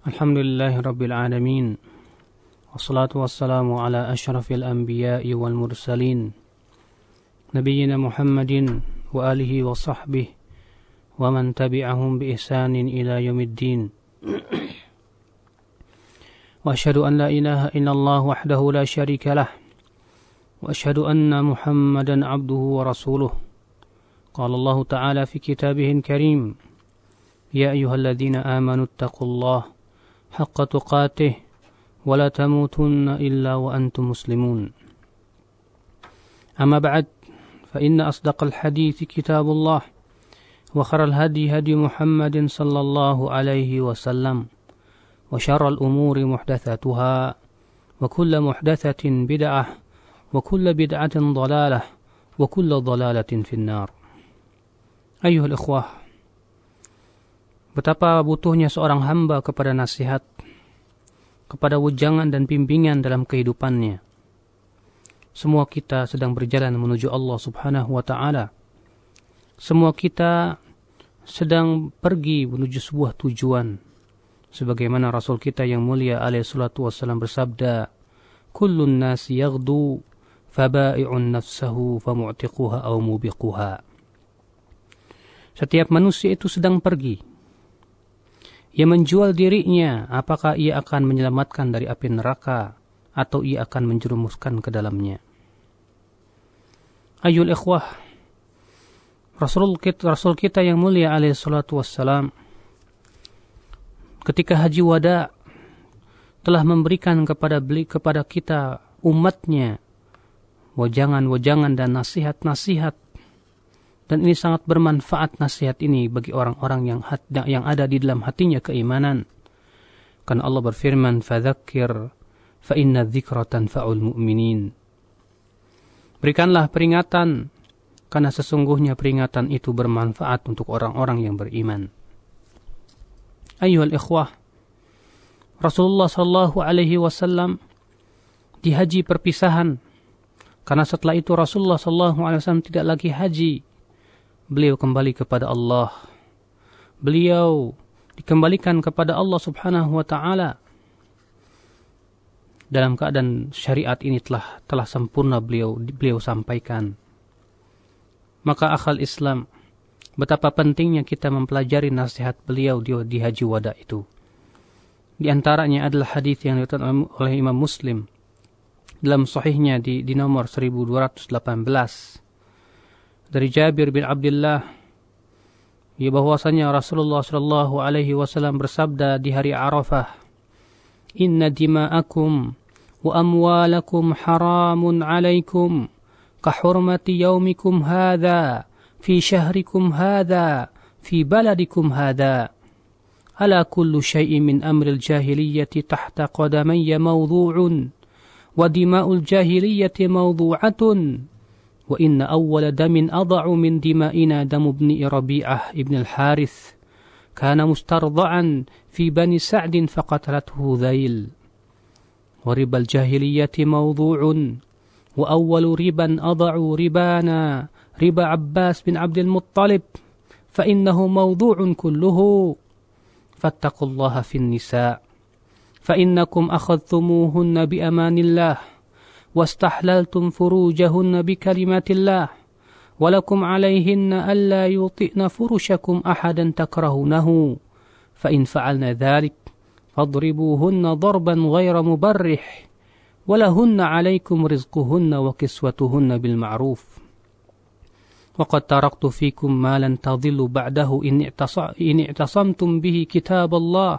الحمد لله رب العالمين والصلاة والسلام على أشرف الأنبياء والمرسلين نبينا محمد وآله وصحبه ومن تبعهم بإحسان إلى يوم الدين. وأشهد أن لا إله إلا الله وحده لا شريك له وأشهد أن محمدا عبده ورسوله. قال الله تعالى في كتابه الكريم يا أيها الذين آمنوا اتقوا الله حق تقاته ولا تموتن إلا وأنتم مسلمون. أما بعد فإن أصدق الحديث كتاب الله وخر الهدي هدي محمد صلى الله عليه وسلم وشر الأمور محدثاتها وكل محدثة بدعة وكل بدعة ضلالة وكل ضلالة في النار. أيها الإخوة Betapa butuhnya seorang hamba kepada nasihat, kepada wejangan dan bimbingan dalam kehidupannya. Semua kita sedang berjalan menuju Allah Subhanahu wa taala. Semua kita sedang pergi menuju sebuah tujuan. Sebagaimana Rasul kita yang mulia alaihi salatu wassalam bersabda, "Kullun nasi yaghdu faba'i'un nafsahu famu'tiquha aw mubiquha." Setiap manusia itu sedang pergi ia menjual dirinya, apakah ia akan menyelamatkan dari api neraka atau ia akan menjerumuskan ke dalamnya. Ayul ikhwah, Rasul kita, Rasul kita yang mulia alaihi salatu wassalam ketika haji wada telah memberikan kepada beli kepada kita umatnya wajangan-wajangan dan nasihat-nasihat dan ini sangat bermanfaat nasihat ini bagi orang-orang yang yang ada di dalam hatinya keimanan. Karena Allah berfirman, "Fadzakir fa inna dzikra tanfa'ul mu'minin." Berikanlah peringatan karena sesungguhnya peringatan itu bermanfaat untuk orang-orang yang beriman. Ayuhal ikhwah, Rasulullah sallallahu alaihi wasallam di haji perpisahan karena setelah itu Rasulullah sallallahu alaihi wasallam tidak lagi haji beliau kembali kepada Allah. Beliau dikembalikan kepada Allah Subhanahu wa taala. Dalam keadaan syariat ini telah telah sempurna beliau beliau sampaikan. Maka akal Islam betapa pentingnya kita mempelajari nasihat beliau di, di haji wada itu. Di antaranya adalah hadis yang diriwayatkan oleh Imam Muslim dalam sahihnya di, di nomor 1218 dari Jabir bin Abdullah ya bahwasanya Rasulullah Shallallahu alaihi wasallam bersabda di hari Arafah Inna dima'akum wa amwalakum haramun alaikum kahurmati yaumikum hadha fi syahrikum hadha fi baladikum hadha ألا كل شيء من أمر الجاهلية تحت قدمي موضوع ودماء الجاهلية موضوعة وإن أول دم أضع من دمائنا دم ابن ربيعة ابن الحارث. كان مسترضعا في بني سعد فقتلته ذيل. وربا الجاهلية موضوع وأول ربا أضعوا ربانا ربا عباس بن عبد المطلب فإنه موضوع كله. فاتقوا الله في النساء فإنكم أخذتموهن بأمان الله. واستحللتم فروجهن بكلمات الله ولكم عليهن ألا يطئن فرشكم أحدا تكرهونه. فإن فعلن ذلك فاضربوهن ضربا غير مبرح ولهن عليكم رزقهن وكسوتهن بالمعروف. وقد تركت فيكم ما لن تضلوا بعده إن اعتصمتم به كتاب الله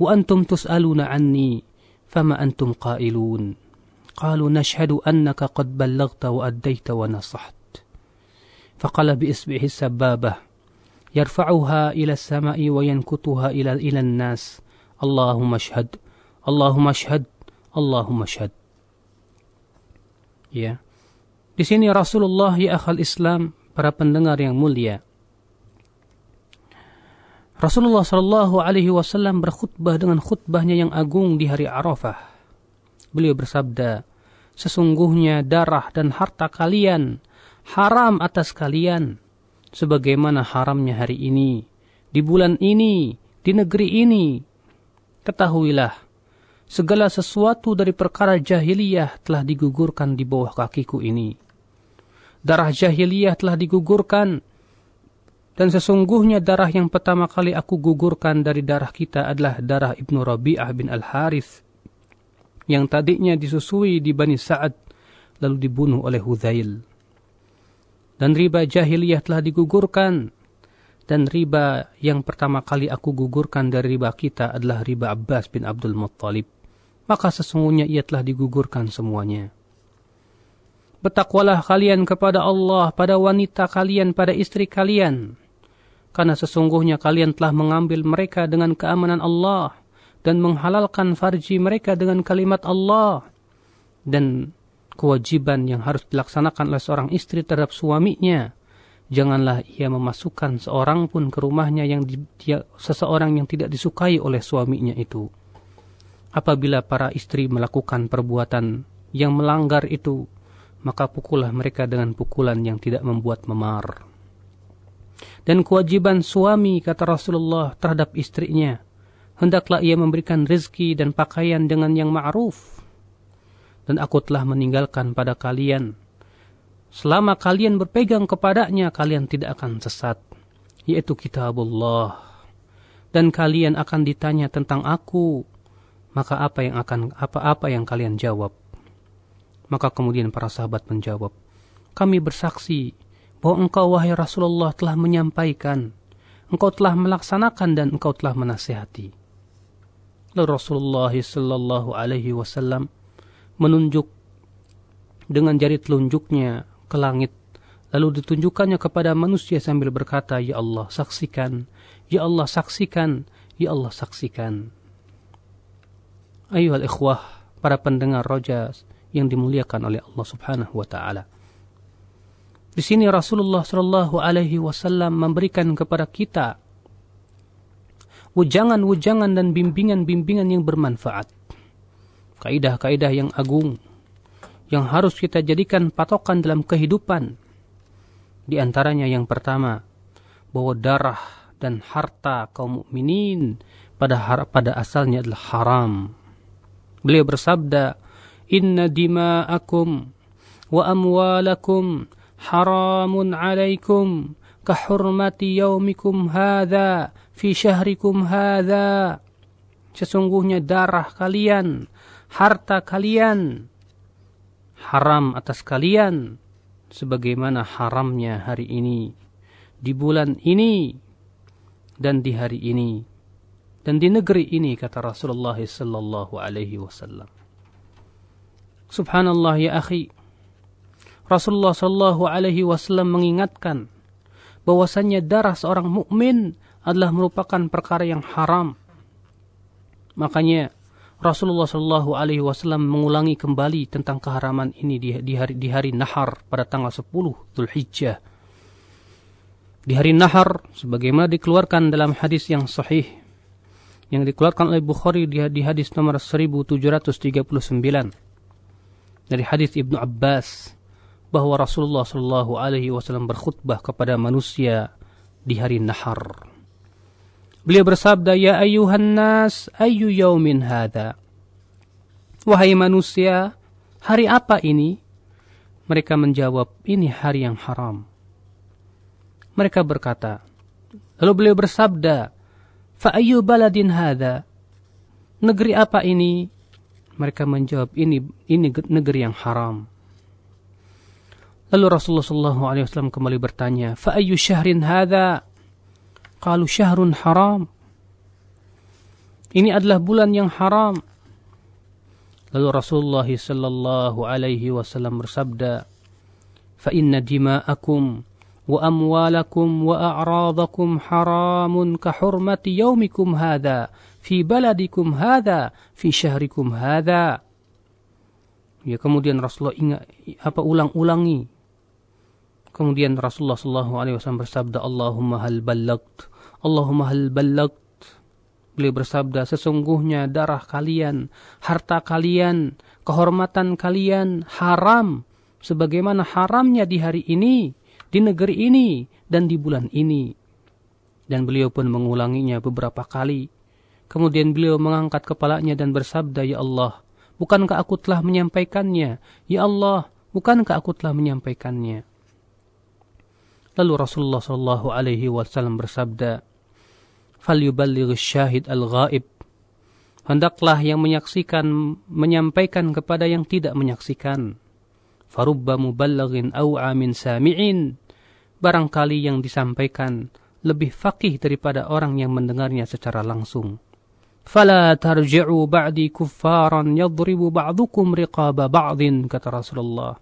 وأنتم تسألون عني فما أنتم قائلون؟ قالوا نشهد أنك قد بلغت وأديت ونصحت فقال بإصبعه السبابة يرفعها إلى السماء وينكتها إلى إلى الناس اللهم اشهد اللهم اشهد اللهم اشهد ya di sini Rasulullah ya akal Islam para pendengar yang mulia Rasulullah Shallallahu Alaihi Wasallam berkhutbah dengan khutbahnya yang agung di hari Arafah Beliau bersabda, Sesungguhnya darah dan harta kalian haram atas kalian, sebagaimana haramnya hari ini, di bulan ini, di negeri ini. ketahuilah, segala sesuatu dari perkara jahiliyah telah digugurkan di bawah kakiku ini. Darah jahiliyah telah digugurkan, dan sesungguhnya darah yang pertama kali aku gugurkan dari darah kita adalah darah Ibnu Rabi'ah bin Al-Harith, yang tadinya disusui di Bani Sa'ad, lalu dibunuh oleh Hudzail. Dan riba jahiliyah telah digugurkan, dan riba yang pertama kali aku gugurkan dari riba kita adalah riba Abbas bin Abdul Muttalib. Maka sesungguhnya ia telah digugurkan semuanya. Bertakwalah kalian kepada Allah, pada wanita kalian, pada istri kalian. Karena sesungguhnya kalian telah mengambil mereka dengan keamanan Allah dan menghalalkan farji mereka dengan kalimat Allah. Dan kewajiban yang harus dilaksanakan oleh seorang istri terhadap suaminya janganlah ia memasukkan seorang pun ke rumahnya yang di, dia, seseorang yang tidak disukai oleh suaminya itu. Apabila para istri melakukan perbuatan yang melanggar itu, maka pukullah mereka dengan pukulan yang tidak membuat memar. Dan kewajiban suami, kata Rasulullah, terhadap istrinya, hendaklah ia memberikan rezeki dan pakaian dengan yang ma'ruf. Dan aku telah meninggalkan pada kalian Selama kalian berpegang kepadanya, kalian tidak akan sesat. Yaitu kitabullah. Dan kalian akan ditanya tentang aku. Maka apa yang akan apa-apa yang kalian jawab? Maka kemudian para sahabat menjawab, kami bersaksi bahwa engkau wahai Rasulullah telah menyampaikan, engkau telah melaksanakan dan engkau telah menasihati. Lalu Rasulullah sallallahu alaihi wasallam menunjuk dengan jari telunjuknya ke langit lalu ditunjukkannya kepada manusia sambil berkata ya Allah saksikan ya Allah saksikan ya Allah saksikan ayuhal ikhwah para pendengar roja yang dimuliakan oleh Allah Subhanahu wa taala. Di sini Rasulullah Shallallahu alaihi wasallam memberikan kepada kita wujangan-wujangan dan bimbingan-bimbingan yang bermanfaat kaidah-kaidah yang agung yang harus kita jadikan patokan dalam kehidupan. Di antaranya yang pertama, bahwa darah dan harta kaum mukminin pada pada asalnya adalah haram. Beliau bersabda, "Inna dima'akum wa amwalakum haramun 'alaikum kahurmati yaumikum hadha fi syahrikum hadha." Sesungguhnya darah kalian, harta kalian haram atas kalian sebagaimana haramnya hari ini di bulan ini dan di hari ini dan di negeri ini kata Rasulullah sallallahu alaihi wasallam Subhanallah ya akhi Rasulullah sallallahu alaihi wasallam mengingatkan bahwasannya darah seorang mukmin adalah merupakan perkara yang haram makanya Rasulullah Shallallahu Alaihi Wasallam mengulangi kembali tentang keharaman ini di, di hari di hari Nahar pada tanggal 10 Dzulhijjah. Di hari Nahar, sebagaimana dikeluarkan dalam hadis yang sahih yang dikeluarkan oleh Bukhari di, di hadis nomor 1739 dari hadis Ibnu Abbas bahwa Rasulullah Shallallahu Alaihi Wasallam berkhutbah kepada manusia di hari Nahar. Beliau bersabda, Ya ayuhan nas, ayu yaumin hada. Wahai manusia, hari apa ini? Mereka menjawab, ini hari yang haram. Mereka berkata, lalu beliau bersabda, Fa'ayu baladin hada. Negeri apa ini? Mereka menjawab, ini ini negeri yang haram. Lalu Rasulullah SAW kembali bertanya, Fa'ayu syahrin hada? Qalu syahrun haram. Ini adalah bulan yang haram. Lalu Rasulullah sallallahu alaihi wasallam bersabda, "Fa inna dima'akum wa amwalakum wa a'radakum haramun ka hurmati yaumikum hadha fi baladikum hadha fi syahrikum hadha." Ya kemudian Rasulullah ingat apa ulang-ulangi. Kemudian Rasulullah sallallahu alaihi wasallam bersabda, "Allahumma hal ballagt?" Allahumma hal ballagt. Beliau bersabda, sesungguhnya darah kalian, harta kalian, kehormatan kalian haram. Sebagaimana haramnya di hari ini, di negeri ini, dan di bulan ini. Dan beliau pun mengulanginya beberapa kali. Kemudian beliau mengangkat kepalanya dan bersabda, Ya Allah, bukankah aku telah menyampaikannya? Ya Allah, bukankah aku telah menyampaikannya? Lalu Rasulullah Shallallahu Alaihi Wasallam bersabda, "Falyuballigh syahid al-ghaib." Hendaklah yang menyaksikan menyampaikan kepada yang tidak menyaksikan. Farubba muballaghin aw'a min sami'in. Barangkali yang disampaikan lebih fakih daripada orang yang mendengarnya secara langsung. Fala tarji'u ba'di kuffaran yadribu ba'dukum riqaba ba'din, kata Rasulullah.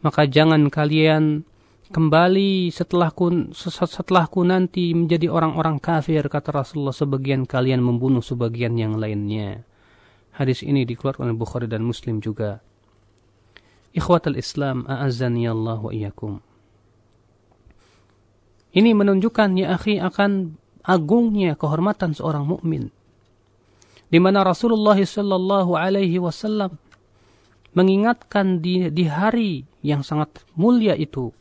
Maka jangan kalian kembali setelahku setelahku nanti menjadi orang-orang kafir kata Rasulullah sebagian kalian membunuh sebagian yang lainnya. Hadis ini dikeluarkan oleh Bukhari dan Muslim juga. Ikhwatul Islam, a'azzani Allah wa iyyakum. Ini menunjukkan ya akhi akan agungnya kehormatan seorang mukmin. Di mana Rasulullah sallallahu alaihi wasallam mengingatkan di, di hari yang sangat mulia itu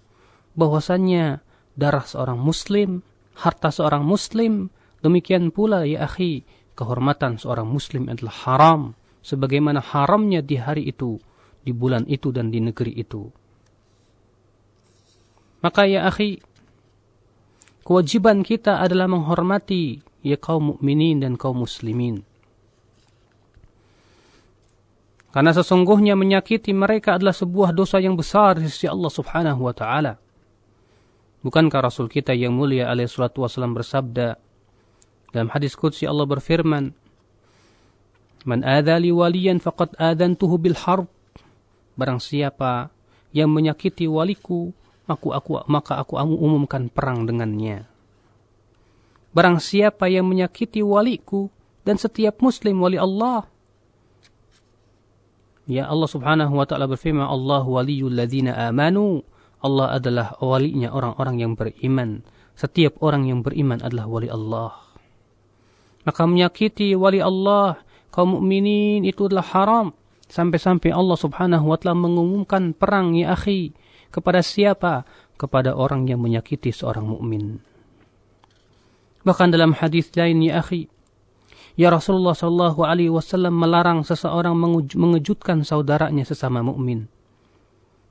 bahwasannya darah seorang muslim, harta seorang muslim, demikian pula ya akhi, kehormatan seorang muslim adalah haram sebagaimana haramnya di hari itu, di bulan itu dan di negeri itu. Maka ya akhi, kewajiban kita adalah menghormati ya kaum mukminin dan kaum muslimin. Karena sesungguhnya menyakiti mereka adalah sebuah dosa yang besar di sisi Allah Subhanahu wa taala. Bukankah Rasul kita yang mulia alaihi salatu wasallam bersabda dalam hadis qudsi Allah berfirman, "Man adza li waliyan faqad adantuhu bil harb." Barang siapa yang menyakiti waliku, aku aku maka aku umumkan perang dengannya. Barang siapa yang menyakiti waliku dan setiap muslim wali Allah Ya Allah Subhanahu wa taala berfirman, "Allah waliyul ladzina amanu." Allah adalah walinya orang-orang yang beriman. Setiap orang yang beriman adalah wali Allah. Maka menyakiti wali Allah, kaum mukminin itu adalah haram. Sampai-sampai Allah subhanahu wa ta'ala mengumumkan perang ya akhi. Kepada siapa? Kepada orang yang menyakiti seorang mukmin. Bahkan dalam hadis lain ya akhi, Ya Rasulullah Shallallahu Alaihi Wasallam melarang seseorang mengejutkan saudaranya sesama mukmin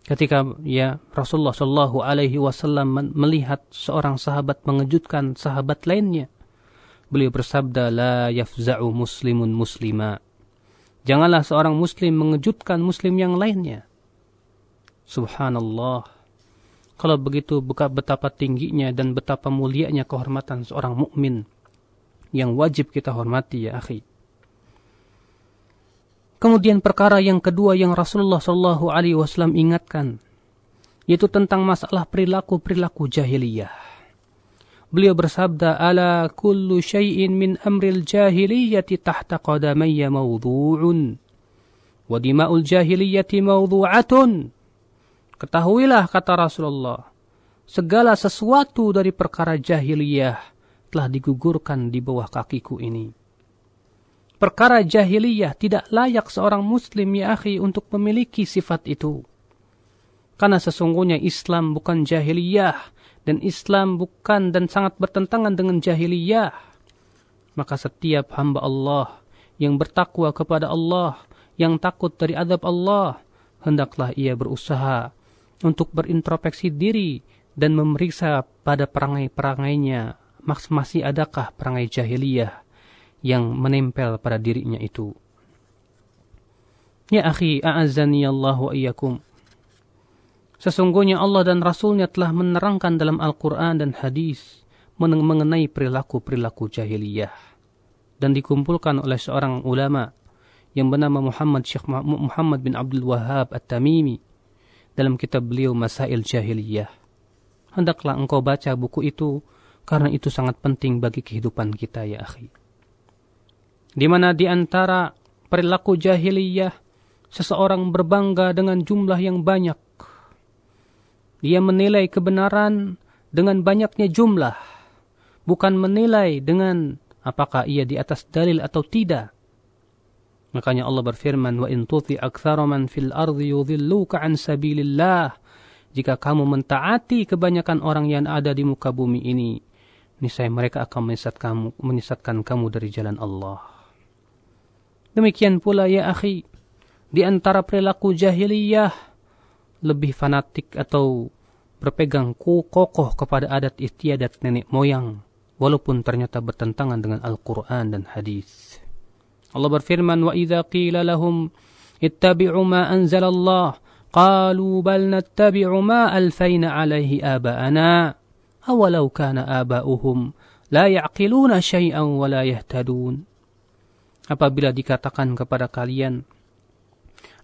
ketika ya Rasulullah Shallallahu Alaihi Wasallam melihat seorang sahabat mengejutkan sahabat lainnya, beliau bersabda, la yafza'u muslimun muslima. Janganlah seorang muslim mengejutkan muslim yang lainnya. Subhanallah. Kalau begitu buka betapa tingginya dan betapa mulianya kehormatan seorang mukmin yang wajib kita hormati ya akhi. Kemudian perkara yang kedua yang Rasulullah Shallallahu Alaihi Wasallam ingatkan, yaitu tentang masalah perilaku-perilaku jahiliyah. Beliau bersabda, "Ala kullu syai'in min amril jahiliyati tahta qadamayya mawdu'un, wa dima'ul jahiliyati mawdu'atun." Ketahuilah kata Rasulullah, segala sesuatu dari perkara jahiliyah telah digugurkan di bawah kakiku ini perkara jahiliyah tidak layak seorang muslim ya akhi untuk memiliki sifat itu. Karena sesungguhnya Islam bukan jahiliyah dan Islam bukan dan sangat bertentangan dengan jahiliyah. Maka setiap hamba Allah yang bertakwa kepada Allah, yang takut dari adab Allah, hendaklah ia berusaha untuk berintrospeksi diri dan memeriksa pada perangai-perangainya masih adakah perangai jahiliyah yang menempel pada dirinya itu. Ya akhi, a'azzani Allah wa iyyakum. Sesungguhnya Allah dan Rasulnya telah menerangkan dalam Al-Quran dan hadis mengenai perilaku-perilaku jahiliyah dan dikumpulkan oleh seorang ulama yang bernama Muhammad Syekh Muhammad bin Abdul Wahab At-Tamimi dalam kitab beliau Masail Jahiliyah. Hendaklah engkau baca buku itu karena itu sangat penting bagi kehidupan kita ya akhi di mana di antara perilaku jahiliyah seseorang berbangga dengan jumlah yang banyak. Dia menilai kebenaran dengan banyaknya jumlah, bukan menilai dengan apakah ia di atas dalil atau tidak. Makanya Allah berfirman, "Wa in tuti aktsara man fil ardi yudhilluka an sabilillah." Jika kamu mentaati kebanyakan orang yang ada di muka bumi ini, niscaya mereka akan menyesatkan kamu, menyesatkan kamu dari jalan Allah. Demikian pula ya akhi, di antara perilaku jahiliyah lebih fanatik atau berpegang kokoh kepada adat istiadat nenek moyang walaupun ternyata bertentangan dengan Al-Qur'an dan hadis. Allah berfirman wa idza qila lahum ittabi'u ma anzalallah qalu bal nattabi'u ma alfayna alaihi aba'ana awalau kana aba'uhum la ya'qiluna syai'an wa la yahtadun apabila dikatakan kepada kalian.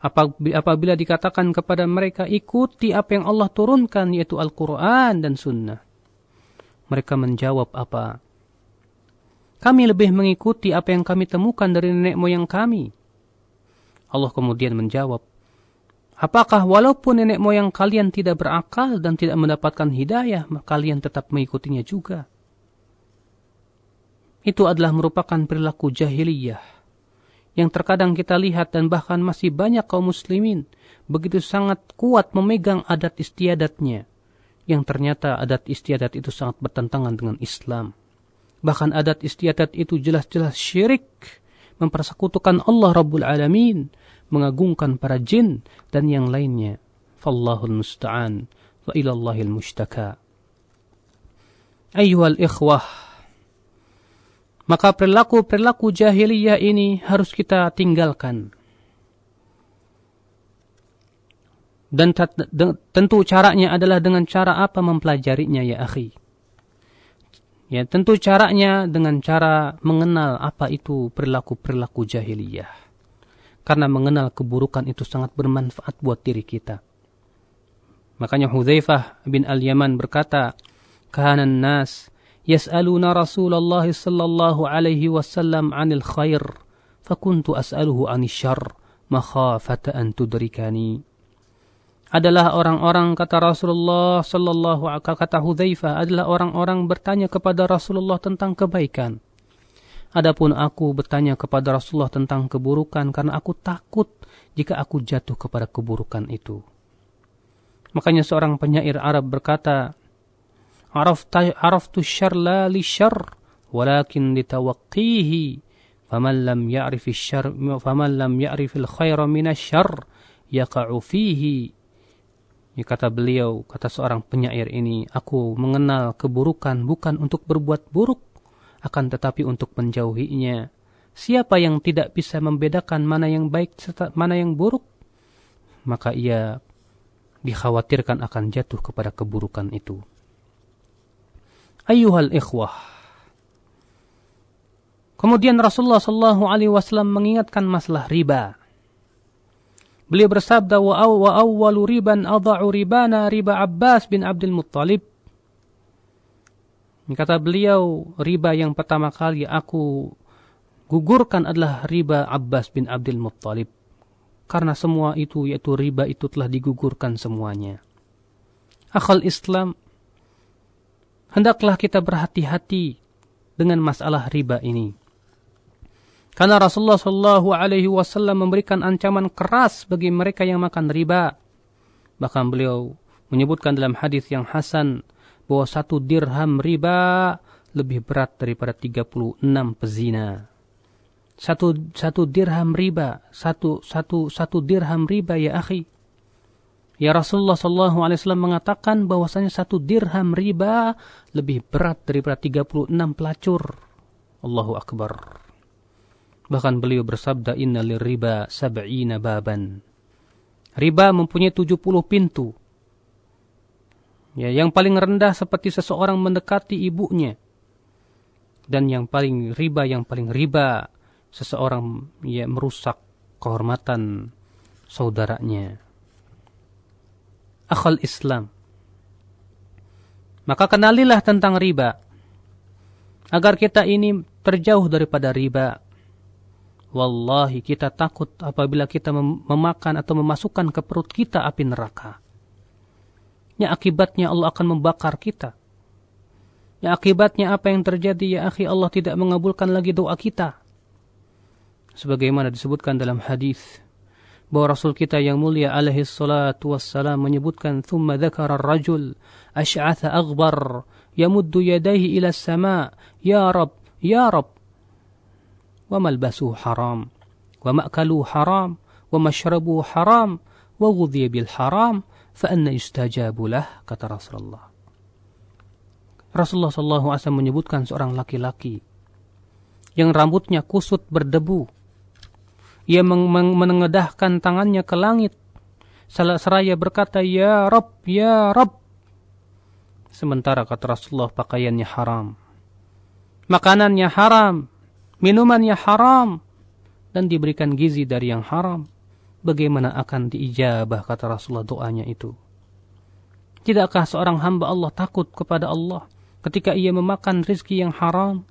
Apabila dikatakan kepada mereka ikuti apa yang Allah turunkan yaitu Al-Quran dan Sunnah. Mereka menjawab apa? Kami lebih mengikuti apa yang kami temukan dari nenek moyang kami. Allah kemudian menjawab Apakah walaupun nenek moyang kalian tidak berakal dan tidak mendapatkan hidayah, kalian tetap mengikutinya juga? Itu adalah merupakan perilaku jahiliyah yang terkadang kita lihat dan bahkan masih banyak kaum muslimin begitu sangat kuat memegang adat istiadatnya yang ternyata adat istiadat itu sangat bertentangan dengan Islam. Bahkan adat istiadat itu jelas-jelas syirik, mempersekutukan Allah Rabbul Alamin, mengagungkan para jin dan yang lainnya. Fallahul musta'an wa ilallahil mustaka. Ayuhal ikhwah, maka perilaku-perilaku jahiliyah ini harus kita tinggalkan. Dan tentu caranya adalah dengan cara apa mempelajarinya ya akhi. Ya, tentu caranya dengan cara mengenal apa itu perilaku-perilaku jahiliyah. Karena mengenal keburukan itu sangat bermanfaat buat diri kita. Makanya Hudzaifah bin Al-Yaman berkata, "Kanan nas yas'aluna Rasulullah sallallahu alaihi wasallam 'anil khair, fakuntu as'aluhu 'anil syarr, makhafata an tudrikani." Adalah orang-orang kata Rasulullah sallallahu kata Hudzaifah adalah orang-orang bertanya kepada Rasulullah tentang kebaikan Adapun aku bertanya kepada Rasulullah tentang keburukan karena aku takut jika aku jatuh kepada keburukan itu. Makanya seorang penyair Arab berkata, Syar la li syar, walakin litawaqqihi, faman lam ya'rif syar, faman lam ya'rif al-khaira min syar, yaqa'u fihi. Kata beliau, kata seorang penyair ini, aku mengenal keburukan bukan untuk berbuat buruk, akan tetapi untuk menjauhinya. Siapa yang tidak bisa membedakan mana yang baik serta mana yang buruk, maka ia dikhawatirkan akan jatuh kepada keburukan itu. Ayuhal ikhwah. Kemudian Rasulullah Shallallahu Alaihi Wasallam mengingatkan masalah riba. Beliau bersabda wa awwalu riban adha'u ribana riba Abbas bin Abdul Muttalib Kata beliau, riba yang pertama kali aku gugurkan adalah riba Abbas bin Abdul Muttalib. Karena semua itu, yaitu riba itu telah digugurkan semuanya. Akal Islam, hendaklah kita berhati-hati dengan masalah riba ini. Karena Rasulullah Shallallahu Alaihi Wasallam memberikan ancaman keras bagi mereka yang makan riba. Bahkan beliau menyebutkan dalam hadis yang hasan bahwa satu dirham riba lebih berat daripada 36 pezina. Satu satu dirham riba, satu satu satu dirham riba ya akhi. Ya Rasulullah Shallallahu Alaihi Wasallam mengatakan bahwasanya satu dirham riba lebih berat daripada 36 pelacur. Allahu Akbar. Bahkan beliau bersabda inna riba sab'ina baban. Riba mempunyai 70 pintu. Ya, yang paling rendah seperti seseorang mendekati ibunya. Dan yang paling riba, yang paling riba, seseorang ya merusak kehormatan saudaranya. Akal Islam. Maka kenalilah tentang riba. Agar kita ini terjauh daripada riba. Wallahi kita takut apabila kita memakan atau memasukkan ke perut kita api neraka. Ya akibatnya Allah akan membakar kita. Ya akibatnya apa yang terjadi ya akhi Allah tidak mengabulkan lagi doa kita. Sebagaimana disebutkan dalam hadis bahwa Rasul kita yang mulia alaihi salatu wassalam menyebutkan thumma dzakara rajul asy'atha aghbar yamuddu yadayhi ila sama ya rab ya rab wa malbasuhu haram wa ma'kaluhu haram wa mashrabuhu haram wa ghudhiya bil haram fa anna yustajabu lah kata Rasulullah Rasulullah SAW menyebutkan seorang laki-laki yang rambutnya kusut berdebu. Ia menengedahkan tangannya ke langit. Seraya berkata, Ya Rob, Ya Rob. Sementara kata Rasulullah pakaiannya haram. Makanannya haram. Minumannya haram. Dan diberikan gizi dari yang haram. Bagaimana akan diijabah kata Rasulullah doanya itu. Tidakkah seorang hamba Allah takut kepada Allah ketika ia memakan rizki yang haram?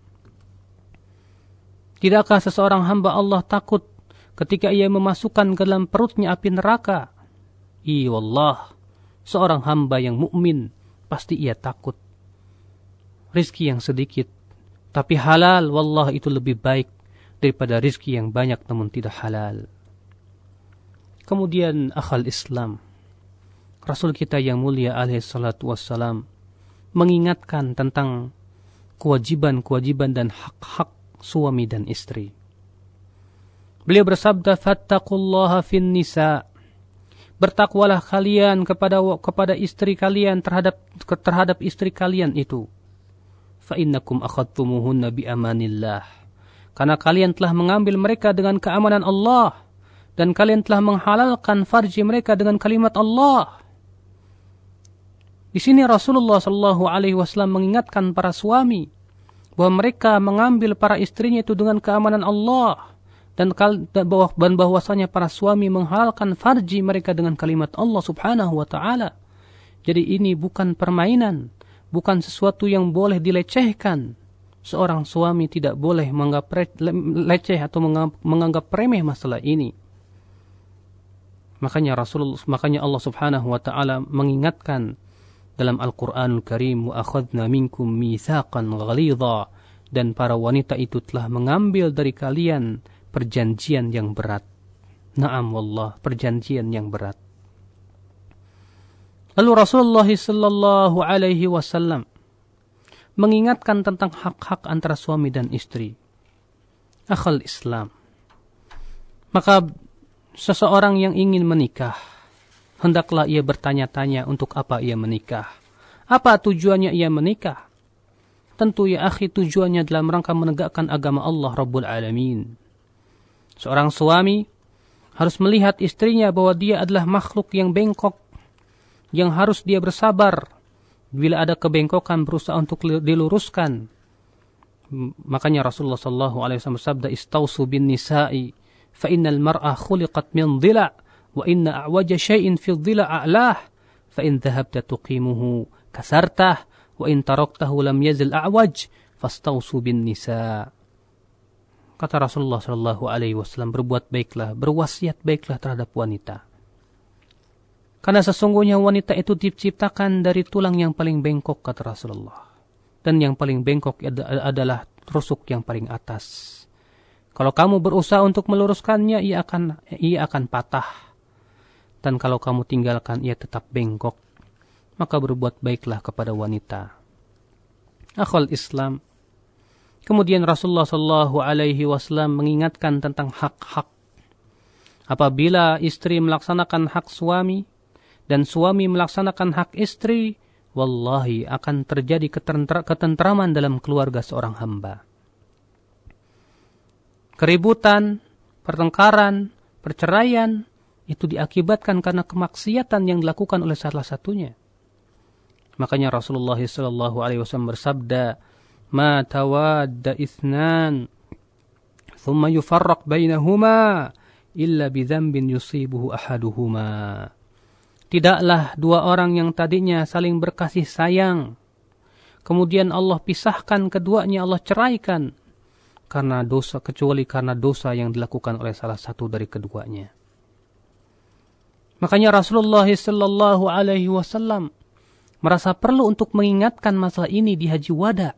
Tidakkah seseorang hamba Allah takut ketika ia memasukkan ke dalam perutnya api neraka? Iya Allah, seorang hamba yang mukmin pasti ia takut. Rizki yang sedikit, tapi halal, wallah itu lebih baik daripada rizki yang banyak namun tidak halal. Kemudian akal Islam. Rasul kita yang mulia alaihi wassalam mengingatkan tentang kewajiban-kewajiban dan hak-hak suami dan istri. Beliau bersabda, "Fattaqullaha fin nisa." Bertakwalah kalian kepada kepada istri kalian terhadap terhadap istri kalian itu. Fa innakum akhadtumuhunna bi amanillah. Karena kalian telah mengambil mereka dengan keamanan Allah dan kalian telah menghalalkan farji mereka dengan kalimat Allah. Di sini Rasulullah Shallallahu Alaihi Wasallam mengingatkan para suami bahwa mereka mengambil para istrinya itu dengan keamanan Allah dan dan bahwasanya para suami menghalalkan farji mereka dengan kalimat Allah Subhanahu wa taala. Jadi ini bukan permainan, bukan sesuatu yang boleh dilecehkan. Seorang suami tidak boleh menganggap leceh atau menganggap remeh masalah ini. Makanya Rasul makanya Allah Subhanahu wa taala mengingatkan dalam Al-Quranul Karim wa akhadna minkum mithaqan ghalidha dan para wanita itu telah mengambil dari kalian perjanjian yang berat. Naam wallah, perjanjian yang berat. Lalu Rasulullah sallallahu alaihi wasallam mengingatkan tentang hak-hak antara suami dan istri. Akhal Islam. Maka seseorang yang ingin menikah hendaklah ia bertanya-tanya untuk apa ia menikah. Apa tujuannya ia menikah? Tentu ya akhi tujuannya dalam rangka menegakkan agama Allah Rabbul Alamin. Seorang suami harus melihat istrinya bahwa dia adalah makhluk yang bengkok, yang harus dia bersabar bila ada kebengkokan berusaha untuk diluruskan. Makanya Rasulullah Sallallahu Alaihi Wasallam bersabda, "Istausu bin nisa'i, fa innal mar'a khuliqat min dhila' wa inna a'waja syai'in fi dhila a'lah fa in dhahabta tuqimuhu kasartah wa in taraktahu lam yazil a'waj fastausu bin nisa kata Rasulullah sallallahu alaihi wasallam berbuat baiklah berwasiat baiklah terhadap wanita karena sesungguhnya wanita itu diciptakan dari tulang yang paling bengkok kata Rasulullah dan yang paling bengkok adalah rusuk yang paling atas kalau kamu berusaha untuk meluruskannya ia akan ia akan patah dan kalau kamu tinggalkan ia tetap bengkok, maka berbuat baiklah kepada wanita. Akhul Islam. Kemudian Rasulullah Shallallahu Alaihi Wasallam mengingatkan tentang hak-hak. Apabila istri melaksanakan hak suami dan suami melaksanakan hak istri, wallahi akan terjadi ketentraman dalam keluarga seorang hamba. Keributan, pertengkaran, perceraian itu diakibatkan karena kemaksiatan yang dilakukan oleh salah satunya. Makanya Rasulullah sallallahu alaihi wasallam bersabda, "Ma tawadda ithnan thumma yufarraq bainahuma illa bidzambin yusibuhu ahaduhuma." Tidaklah dua orang yang tadinya saling berkasih sayang kemudian Allah pisahkan keduanya Allah ceraikan karena dosa kecuali karena dosa yang dilakukan oleh salah satu dari keduanya. Makanya Rasulullah Sallallahu Alaihi Wasallam merasa perlu untuk mengingatkan masalah ini di Haji Wada.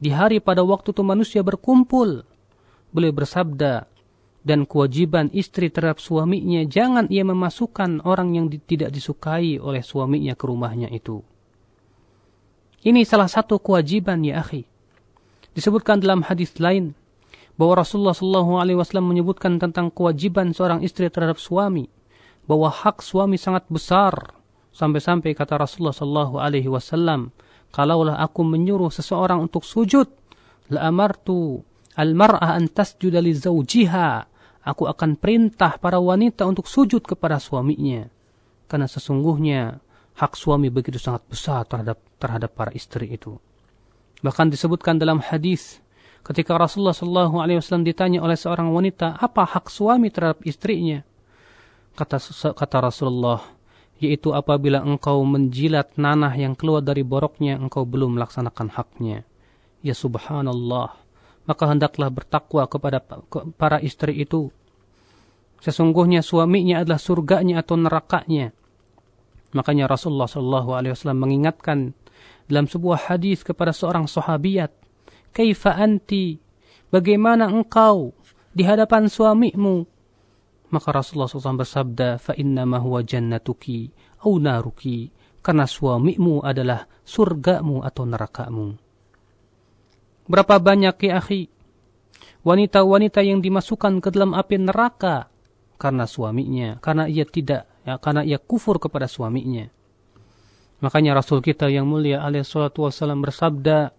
Di hari pada waktu itu manusia berkumpul, beliau bersabda, dan kewajiban istri terhadap suaminya jangan ia memasukkan orang yang tidak disukai oleh suaminya ke rumahnya itu. Ini salah satu kewajiban ya akhi. Disebutkan dalam hadis lain bahwa Rasulullah Shallallahu Wasallam menyebutkan tentang kewajiban seorang istri terhadap suami, bahwa hak suami sangat besar sampai-sampai kata Rasulullah Shallallahu Wasallam, kalaulah aku menyuruh seseorang untuk sujud, la amartu al mar'ah an tasjuda li zawjiha. Aku akan perintah para wanita untuk sujud kepada suaminya. Karena sesungguhnya hak suami begitu sangat besar terhadap terhadap para istri itu. Bahkan disebutkan dalam hadis ketika Rasulullah Shallallahu Alaihi Wasallam ditanya oleh seorang wanita apa hak suami terhadap istrinya, kata kata Rasulullah, yaitu apabila engkau menjilat nanah yang keluar dari boroknya engkau belum melaksanakan haknya. Ya subhanallah, maka hendaklah bertakwa kepada para istri itu. Sesungguhnya suaminya adalah surganya atau nerakanya. Makanya Rasulullah Wasallam mengingatkan dalam sebuah hadis kepada seorang sahabiat, "Kaifa anti? Bagaimana engkau di hadapan suamimu?" Maka Rasulullah SAW bersabda, "Fa inna ma huwa jannatuki au naruki." Karena suamimu adalah surgamu atau nerakamu. Berapa banyak ya akhi wanita-wanita yang dimasukkan ke dalam api neraka karena suaminya, karena ia tidak ya, karena ia kufur kepada suaminya. Makanya Rasul kita yang mulia alaihi salatu wasallam bersabda,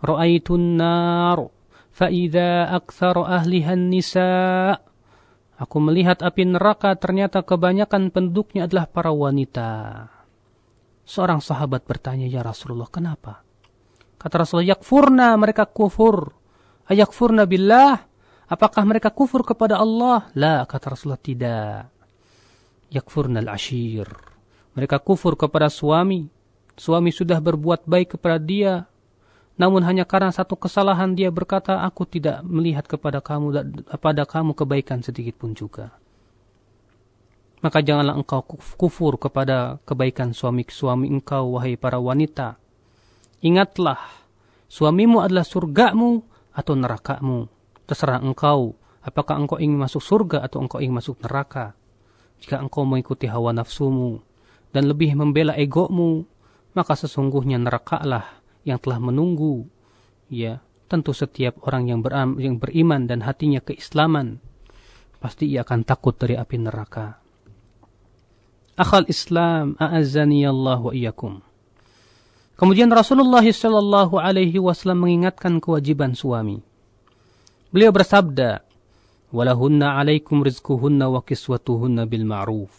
"Ra'aitun nar fa idza aktsar ahliha nisa." Aku melihat api neraka ternyata kebanyakan penduduknya adalah para wanita. Seorang sahabat bertanya, "Ya Rasulullah, kenapa?" Kata Rasulullah, "Yakfurna, mereka kufur." Ayakfurna billah? Apakah mereka kufur kepada Allah? La, kata Rasulullah, tidak yakfurna al-ashir. Mereka kufur kepada suami. Suami sudah berbuat baik kepada dia. Namun hanya karena satu kesalahan dia berkata, aku tidak melihat kepada kamu pada kamu kebaikan sedikit pun juga. Maka janganlah engkau kufur kepada kebaikan suami-suami engkau, wahai para wanita. Ingatlah, suamimu adalah surgamu atau nerakamu. Terserah engkau, apakah engkau ingin masuk surga atau engkau ingin masuk neraka. Jika engkau mengikuti hawa nafsumu dan lebih membela egomu, maka sesungguhnya nerakalah yang telah menunggu. Ya, tentu setiap orang yang, beram, yang beriman dan hatinya keislaman, pasti ia akan takut dari api neraka. Akhal Islam, a'azzani Allah wa iyakum. Kemudian Rasulullah Shallallahu Alaihi Wasallam mengingatkan kewajiban suami. Beliau bersabda, walahunna alaikum rizquhunna wa kiswatuhunna bil ma'ruf.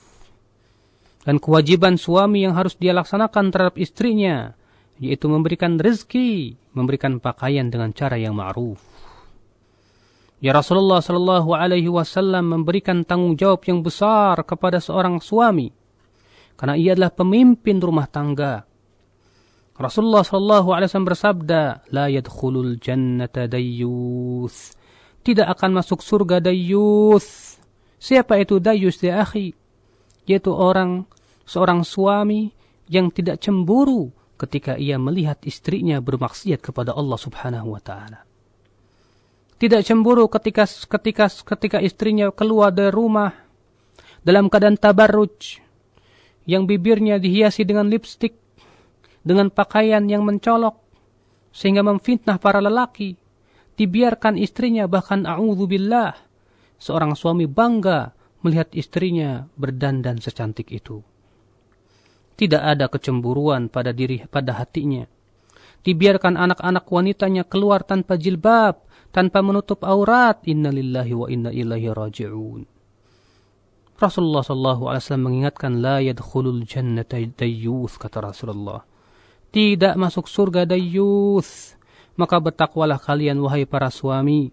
Dan kewajiban suami yang harus dia laksanakan terhadap istrinya, yaitu memberikan rezeki, memberikan pakaian dengan cara yang ma'ruf. Ya Rasulullah Shallallahu Alaihi Wasallam memberikan tanggung jawab yang besar kepada seorang suami, karena ia adalah pemimpin rumah tangga. Rasulullah Shallallahu Alaihi Wasallam bersabda, لا يدخل الجنة ديوث tidak akan masuk surga dayus. Siapa itu dayus ya akhi? Yaitu orang, seorang suami yang tidak cemburu ketika ia melihat istrinya bermaksiat kepada Allah subhanahu wa ta'ala. Tidak cemburu ketika ketika ketika istrinya keluar dari rumah dalam keadaan tabarruj yang bibirnya dihiasi dengan lipstik dengan pakaian yang mencolok sehingga memfitnah para lelaki dibiarkan istrinya bahkan billah seorang suami bangga melihat istrinya berdandan secantik itu. Tidak ada kecemburuan pada diri pada hatinya. Dibiarkan anak-anak wanitanya keluar tanpa jilbab, tanpa menutup aurat. Innalillahi wa inna ilaihi raji'un. Rasulullah sallallahu alaihi wasallam mengingatkan la yadkhulul jannata dayyuth kata Rasulullah. Tidak masuk surga dayyuth maka bertakwalah kalian wahai para suami.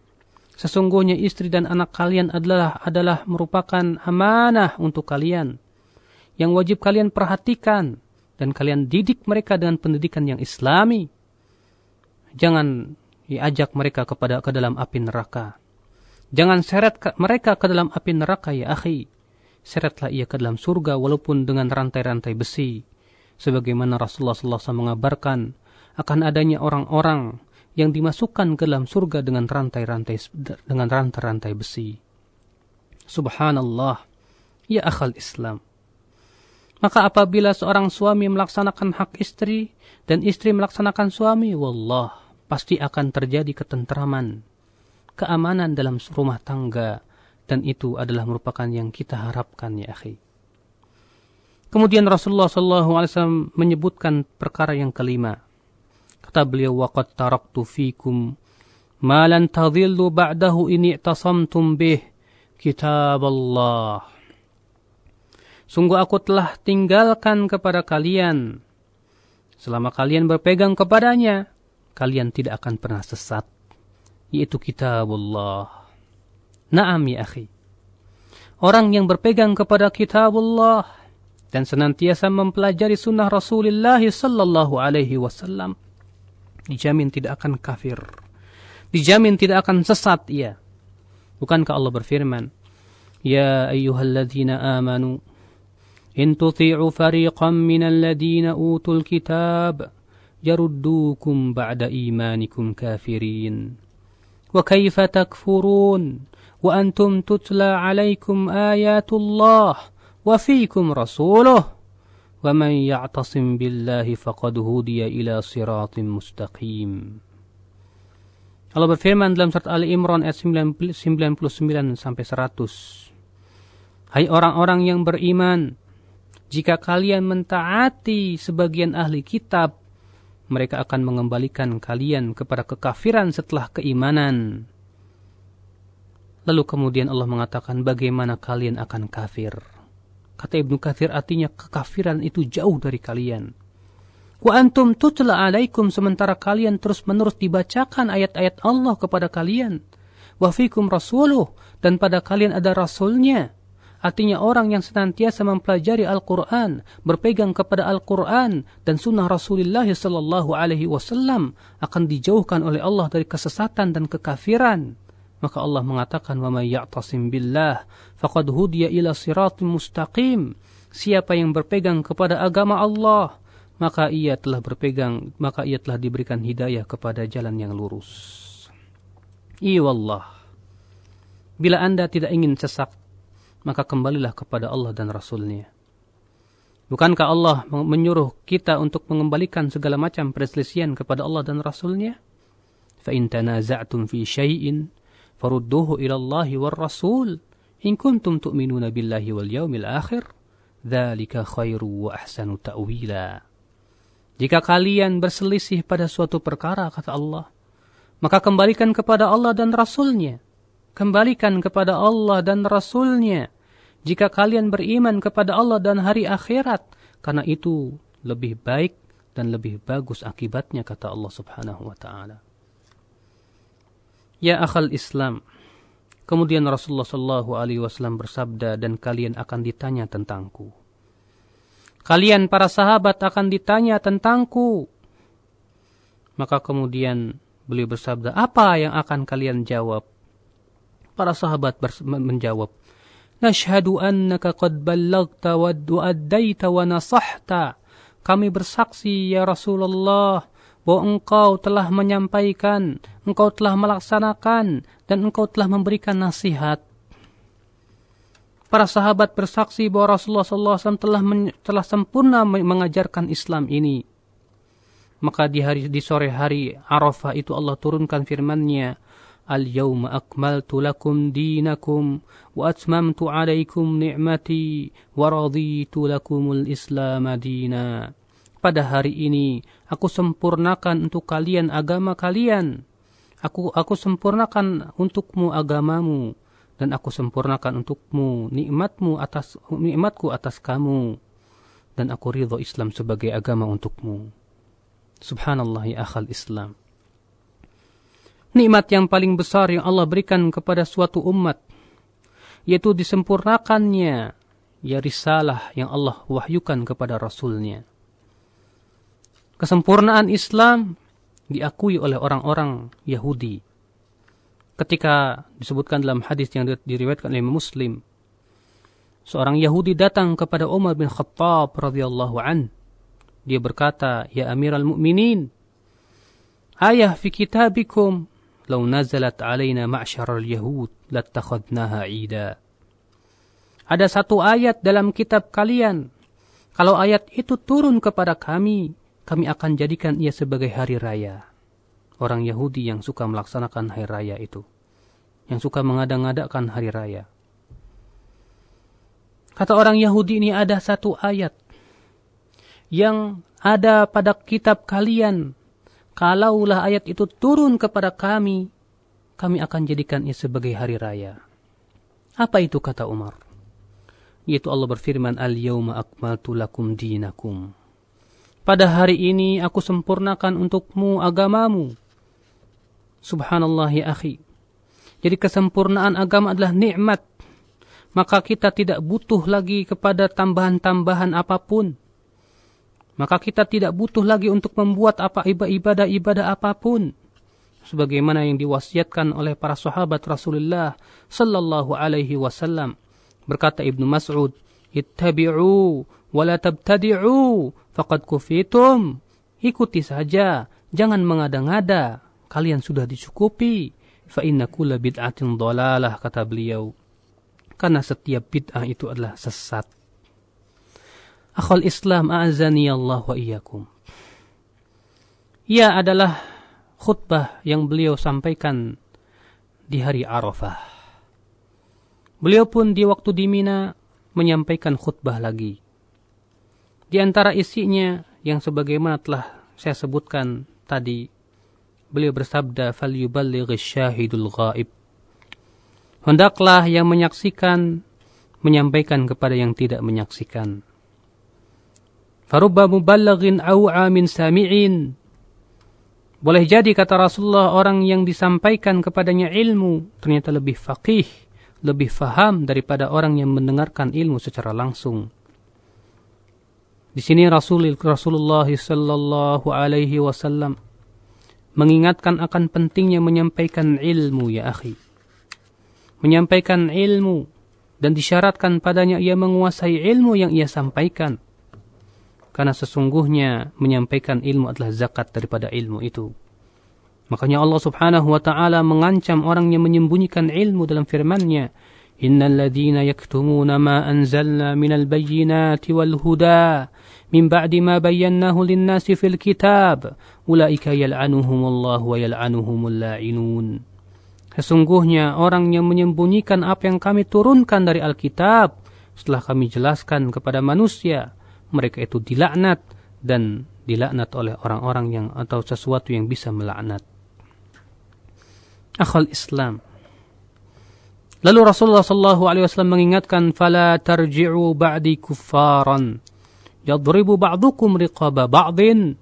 Sesungguhnya istri dan anak kalian adalah adalah merupakan amanah untuk kalian yang wajib kalian perhatikan dan kalian didik mereka dengan pendidikan yang islami. Jangan diajak mereka kepada ke dalam api neraka. Jangan seret mereka ke dalam api neraka ya akhi. Seretlah ia ke dalam surga walaupun dengan rantai-rantai besi. Sebagaimana Rasulullah SAW mengabarkan akan adanya orang-orang yang dimasukkan ke dalam surga dengan rantai-rantai dengan rantai-rantai besi. Subhanallah, ya akal Islam. Maka apabila seorang suami melaksanakan hak istri dan istri melaksanakan suami, wallah, pasti akan terjadi ketentraman, keamanan dalam rumah tangga, dan itu adalah merupakan yang kita harapkan ya akhi. Kemudian Rasulullah SAW menyebutkan perkara yang kelima. Kata beliau, وَقَدْ تَرَقْتُ فِيكُمْ مَا لَنْ تَضِلُّ بَعْدَهُ إِنِ اعْتَصَمْتُمْ بِهِ كِتَابَ اللَّهِ Sungguh aku telah tinggalkan kepada kalian. Selama kalian berpegang kepadanya, kalian tidak akan pernah sesat. Yaitu kitabullah. Naam ya akhi. Orang yang berpegang kepada kitabullah dan senantiasa mempelajari sunnah Rasulullah sallallahu alaihi wasallam dijamin tidak akan kafir. Dijamin tidak akan sesat ia. Bukankah Allah berfirman, "Ya ayyuhalladzina amanu إن تطيعوا فريقا من الذين أوتوا الكتاب يردوكم بعد إيمانكم كافرين. وكيف تكفرون؟ وأنتم تتلى عليكم آيات الله وفيكم رسوله. ومن يعتصم بالله فقد هدي إلى صراط مستقيم. Allah berfirman dalam surat Ali Imran ayat 99 sampai 100. Hai orang-orang yang beriman, Jika kalian mentaati sebagian ahli kitab, mereka akan mengembalikan kalian kepada kekafiran setelah keimanan. Lalu kemudian Allah mengatakan bagaimana kalian akan kafir. Kata Ibnu Kathir artinya kekafiran itu jauh dari kalian. Wa antum tutla alaikum sementara kalian terus menerus dibacakan ayat-ayat Allah kepada kalian. Wa fikum rasuluh dan pada kalian ada rasulnya. Artinya orang yang senantiasa mempelajari Al-Quran, berpegang kepada Al-Quran dan sunnah Rasulullah Sallallahu Alaihi Wasallam akan dijauhkan oleh Allah dari kesesatan dan kekafiran. Maka Allah mengatakan, وَمَنْ يَعْتَصِمْ بِاللَّهِ فَقَدْ هُدِيَ إِلَى صِرَاطٍ مُسْتَقِيمٍ Siapa yang berpegang kepada agama Allah, maka ia telah berpegang, maka ia telah diberikan hidayah kepada jalan yang lurus. Iya Allah. Bila anda tidak ingin sesat, maka kembalilah kepada Allah dan Rasulnya. Bukankah Allah menyuruh kita untuk mengembalikan segala macam perselisihan kepada Allah dan Rasulnya? فَإِن تَنَازَعْتُمْ فِي شَيْءٍ فَرُدُّوهُ إِلَى اللَّهِ وَالرَّسُولِ إِن كُنْتُمْ تُؤْمِنُونَ بِاللَّهِ وَالْيَوْمِ الْآخِرِ ذَلِكَ خَيْرُ وَأَحْسَنُ تَأْوِيلًا Jika kalian berselisih pada suatu perkara, kata Allah, maka kembalikan kepada Allah dan Rasulnya. Kembalikan kepada Allah dan Rasulnya. Jika kalian beriman kepada Allah dan hari akhirat. Karena itu lebih baik dan lebih bagus akibatnya kata Allah subhanahu wa ta'ala. Ya akhal Islam. Kemudian Rasulullah Shallallahu Alaihi Wasallam bersabda dan kalian akan ditanya tentangku. Kalian para sahabat akan ditanya tentangku. Maka kemudian beliau bersabda, apa yang akan kalian jawab? Para sahabat menjawab, Nashhadu annaka qad ballagta wa addaita wa nasahta. Kami bersaksi ya Rasulullah bahwa engkau telah menyampaikan, engkau telah melaksanakan, dan engkau telah memberikan nasihat. Para sahabat bersaksi bahwa Rasulullah SAW telah, telah sempurna mengajarkan Islam ini. Maka di hari di sore hari Arafah itu Allah turunkan firman-Nya, اليوم أكملت لكم دينكم وأتممت عليكم نعمتي ورضيت لكم الإسلام دينا Pada hari ini aku sempurnakan untuk kalian agama kalian. Aku aku sempurnakan untukmu agamamu dan aku sempurnakan untukmu nikmatmu atas nikmatku atas kamu dan aku ridho Islam sebagai agama untukmu. Subhanallah ya akhal Islam. Nikmat yang paling besar yang Allah berikan kepada suatu umat, yaitu disempurnakannya ya risalah yang Allah wahyukan kepada Rasulnya. Kesempurnaan Islam diakui oleh orang-orang Yahudi. Ketika disebutkan dalam hadis yang diriwayatkan oleh Muslim, seorang Yahudi datang kepada Umar bin Khattab radhiyallahu an. Dia berkata, "Ya Amirul Mukminin, ayah fi kitabikum لو نزلت علينا معشر اليهود لاتخذناها عيدا Ada satu ayat dalam kitab kalian. Kalau ayat itu turun kepada kami, kami akan jadikan ia sebagai hari raya. Orang Yahudi yang suka melaksanakan hari raya itu. Yang suka mengadang-adakan hari raya. Kata orang Yahudi ini ada satu ayat. Yang ada pada kitab kalian Kalaulah ayat itu turun kepada kami, kami akan jadikan ia sebagai hari raya. Apa itu kata Umar? Yaitu Allah berfirman, Al-yawma akmaltu lakum dinakum. Pada hari ini aku sempurnakan untukmu agamamu. Subhanallah ya akhi. Jadi kesempurnaan agama adalah nikmat. Maka kita tidak butuh lagi kepada tambahan-tambahan apa pun. Maka kita tidak butuh lagi untuk membuat apa ibadah-ibadah apa pun. Sebagaimana yang diwasiatkan oleh para sahabat Rasulullah sallallahu alaihi wasallam. Berkata Ibnu Mas'ud, "Ittabi'u wa la tabtadi'u faqad kufitum." Ikuti saja, jangan mengada-ngada. Kalian sudah dicukupi. Fa inna kulla bid'atin dhalalah kata beliau. Karena setiap bid'ah itu adalah sesat. Akhul Islam a'azani Allah wa iyyakum. Ia adalah khutbah yang beliau sampaikan di hari Arafah. Beliau pun di waktu di Mina menyampaikan khutbah lagi. Di antara isinya yang sebagaimana telah saya sebutkan tadi, beliau bersabda, "Falyuballigh syahidul ghaib." Hendaklah yang menyaksikan menyampaikan kepada yang tidak menyaksikan. Farubba muballagin aw'a min sami'in. Boleh jadi kata Rasulullah orang yang disampaikan kepadanya ilmu ternyata lebih faqih, lebih faham daripada orang yang mendengarkan ilmu secara langsung. Di sini Rasul Rasulullah sallallahu alaihi wasallam mengingatkan akan pentingnya menyampaikan ilmu ya akhi. Menyampaikan ilmu dan disyaratkan padanya ia menguasai ilmu yang ia sampaikan karena sesungguhnya menyampaikan ilmu adalah zakat daripada ilmu itu. Makanya Allah subhanahu wa ta'ala mengancam orang yang menyembunyikan ilmu dalam firman-Nya. Innal ladhina yaktumuna ma anzalna minal bayyinati wal huda min ba'di ma bayyannahu lin-nasi fil kitab ulaika yal'anuhumullahu wa yal'anuhumul la'inun. Sesungguhnya orang yang menyembunyikan apa yang kami turunkan dari Alkitab setelah kami jelaskan kepada manusia mereka itu dilaknat dan dilaknat oleh orang-orang yang atau sesuatu yang bisa melaknat. Akhal Islam. Lalu Rasulullah sallallahu alaihi wasallam mengingatkan fala tarji'u ba'di kuffaran yadribu ba'dukum riqaba ba'din.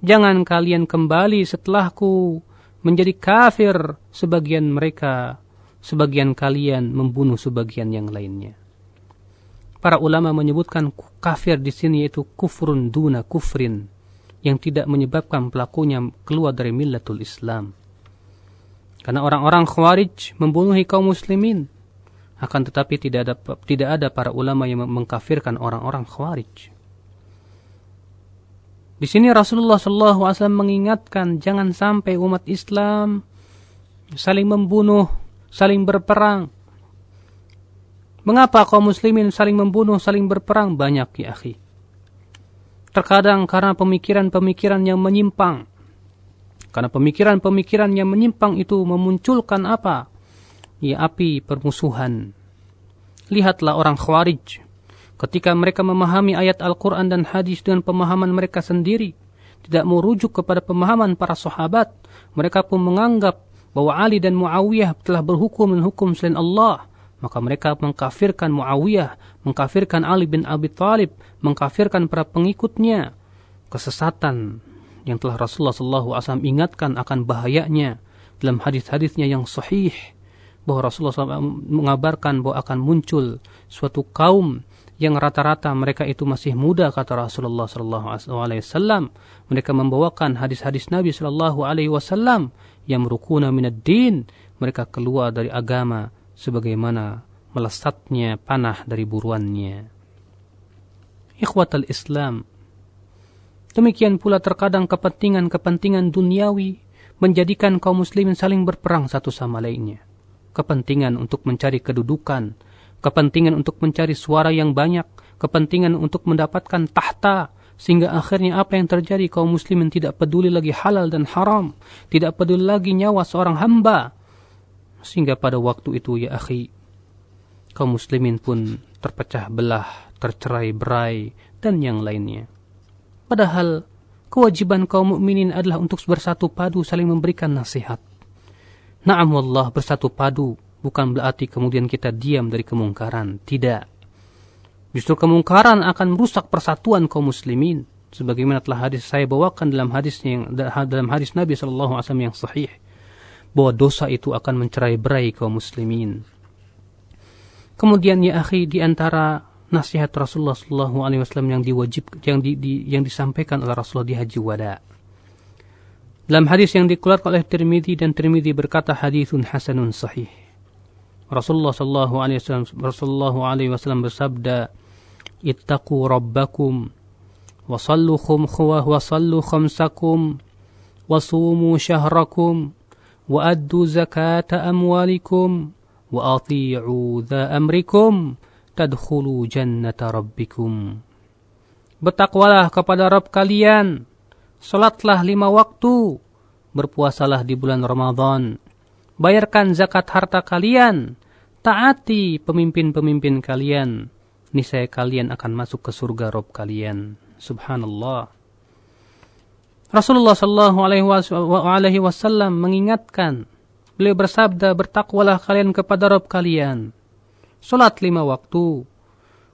Jangan kalian kembali setelahku menjadi kafir sebagian mereka, sebagian kalian membunuh sebagian yang lainnya. Para ulama menyebutkan kafir di sini yaitu kufrun duna kufrin yang tidak menyebabkan pelakunya keluar dari millatul Islam. Karena orang-orang khawarij membunuhi kaum muslimin. Akan tetapi tidak ada tidak ada para ulama yang mengkafirkan orang-orang khawarij. Di sini Rasulullah SAW mengingatkan jangan sampai umat Islam saling membunuh, saling berperang, Mengapa kaum muslimin saling membunuh, saling berperang? Banyak ya akhi. Terkadang karena pemikiran-pemikiran yang menyimpang. Karena pemikiran-pemikiran yang menyimpang itu memunculkan apa? Ya api permusuhan. Lihatlah orang khawarij. Ketika mereka memahami ayat Al-Quran dan hadis dengan pemahaman mereka sendiri. Tidak merujuk kepada pemahaman para sahabat. Mereka pun menganggap bahwa Ali dan Muawiyah telah berhukum dan hukum selain Allah maka mereka mengkafirkan Muawiyah, mengkafirkan Ali bin Abi Thalib, mengkafirkan para pengikutnya. Kesesatan yang telah Rasulullah SAW ingatkan akan bahayanya dalam hadis-hadisnya yang sahih bahwa Rasulullah SAW mengabarkan bahwa akan muncul suatu kaum yang rata-rata mereka itu masih muda kata Rasulullah SAW. Mereka membawakan hadis-hadis Nabi SAW yang merukuna minad din. Mereka keluar dari agama sebagaimana melesatnya panah dari buruannya. Ikhwatal Islam. Demikian pula terkadang kepentingan-kepentingan duniawi menjadikan kaum muslimin saling berperang satu sama lainnya. Kepentingan untuk mencari kedudukan, kepentingan untuk mencari suara yang banyak, kepentingan untuk mendapatkan tahta, sehingga akhirnya apa yang terjadi kaum muslimin tidak peduli lagi halal dan haram, tidak peduli lagi nyawa seorang hamba. Sehingga pada waktu itu ya akhi, kaum muslimin pun terpecah belah, tercerai berai, dan yang lainnya. Padahal kewajiban kaum mukminin adalah untuk bersatu padu saling memberikan nasihat. Naam wallah bersatu padu bukan berarti kemudian kita diam dari kemungkaran. Tidak. Justru kemungkaran akan merusak persatuan kaum muslimin. Sebagaimana telah hadis saya bawakan dalam hadis yang dalam hadis Nabi Shallallahu Alaihi Wasallam yang sahih bahwa dosa itu akan mencerai berai kaum muslimin. Kemudian ya akhi di antara nasihat Rasulullah Shallallahu Alaihi Wasallam yang diwajib yang di, di, yang disampaikan oleh Rasulullah di Haji Wada. Dalam hadis yang dikeluarkan oleh Tirmidzi dan Tirmidzi berkata hadisun hasanun sahih. Rasulullah Shallallahu Alaihi Wasallam Rasulullah Alaihi Wasallam bersabda, "Ittaqu rabbakum wa sallu khum wa sallu khamsakum wa sumu syahrakum zakata amwalikum wa ati'u dha amrikum." tadkhulu jannata rabbikum. Bertakwalah kepada Rabb kalian. Salatlah lima waktu. Berpuasalah di bulan Ramadan. Bayarkan zakat harta kalian. Taati pemimpin-pemimpin kalian. Niscaya kalian akan masuk ke surga Rabb kalian. Subhanallah. Rasulullah Shallallahu Alaihi Wasallam mengingatkan, beliau bersabda, bertakwalah kalian kepada Rabb kalian sholat lima waktu,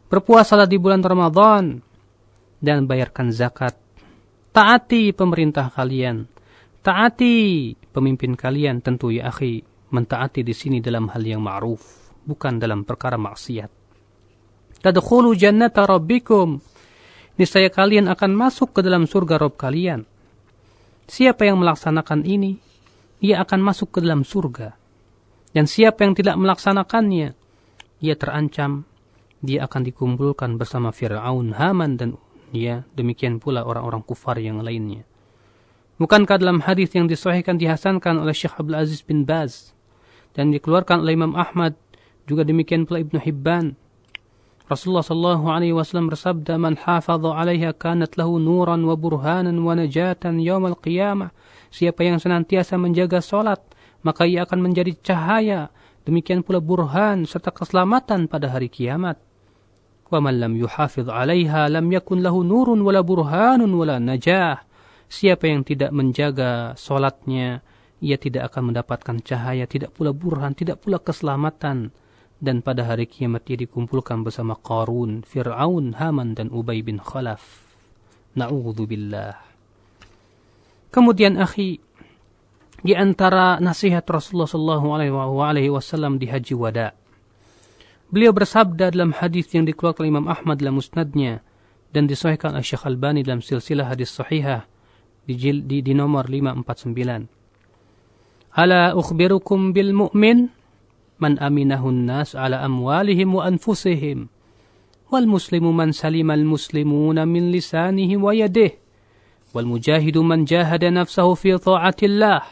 berpuasalah di bulan Ramadan, dan bayarkan zakat. Taati pemerintah kalian, taati pemimpin kalian tentu ya akhi, mentaati di sini dalam hal yang ma'ruf, bukan dalam perkara maksiat. Tadkhulu jannata rabbikum. Niscaya kalian akan masuk ke dalam surga Rob kalian. Siapa yang melaksanakan ini, ia akan masuk ke dalam surga. Dan siapa yang tidak melaksanakannya, ia terancam dia akan dikumpulkan bersama Fir'aun, Haman dan ya demikian pula orang-orang kufar yang lainnya. Bukankah dalam hadis yang disahihkan dihasankan oleh Syekh Abdul Aziz bin Baz dan dikeluarkan oleh Imam Ahmad juga demikian pula Ibnu Hibban Rasulullah sallallahu alaihi wasallam bersabda man hafadha 'alaiha kanat lahu nuran wa burhanan wa najatan yaumil qiyamah siapa yang senantiasa menjaga salat maka ia akan menjadi cahaya Demikian pula burhan serta keselamatan pada hari kiamat. Wa man lam yuhafidh 'alaiha lam yakun lahu nurun wala burhanun wala najah. Siapa yang tidak menjaga solatnya, ia tidak akan mendapatkan cahaya, tidak pula burhan, tidak pula keselamatan. Dan pada hari kiamat ia dikumpulkan bersama Qarun, Fir'aun, Haman, dan Ubay bin Khalaf. Na'udzubillah. Kemudian akhi, di antara nasihat Rasulullah Wasallam di Haji Wada. Beliau bersabda dalam hadis yang dikeluarkan Imam Ahmad dalam musnadnya dan disahihkan oleh Syekh Albani dalam silsilah hadis sahihah di, di, di nomor 549. Ala ukhbirukum bil mu'min man aminahun nas ala amwalihim wa anfusihim wal muslimu man salima al muslimuna min lisanihi wa yadihi wal mujahidu man jahada nafsahu fi ta'atillah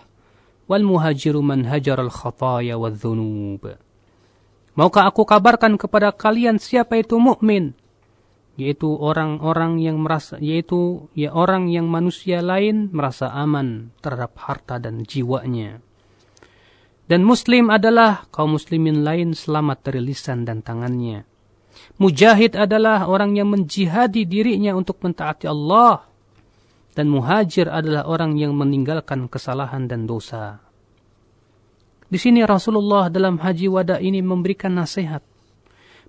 wal muhajiru man hajar al khataya wal dhunub. Maukah aku kabarkan kepada kalian siapa itu mukmin? Yaitu orang-orang yang merasa yaitu ya orang yang manusia lain merasa aman terhadap harta dan jiwanya. Dan muslim adalah kaum muslimin lain selamat dari lisan dan tangannya. Mujahid adalah orang yang menjihadi dirinya untuk mentaati Allah dan muhajir adalah orang yang meninggalkan kesalahan dan dosa. Di sini Rasulullah dalam haji wada ini memberikan nasihat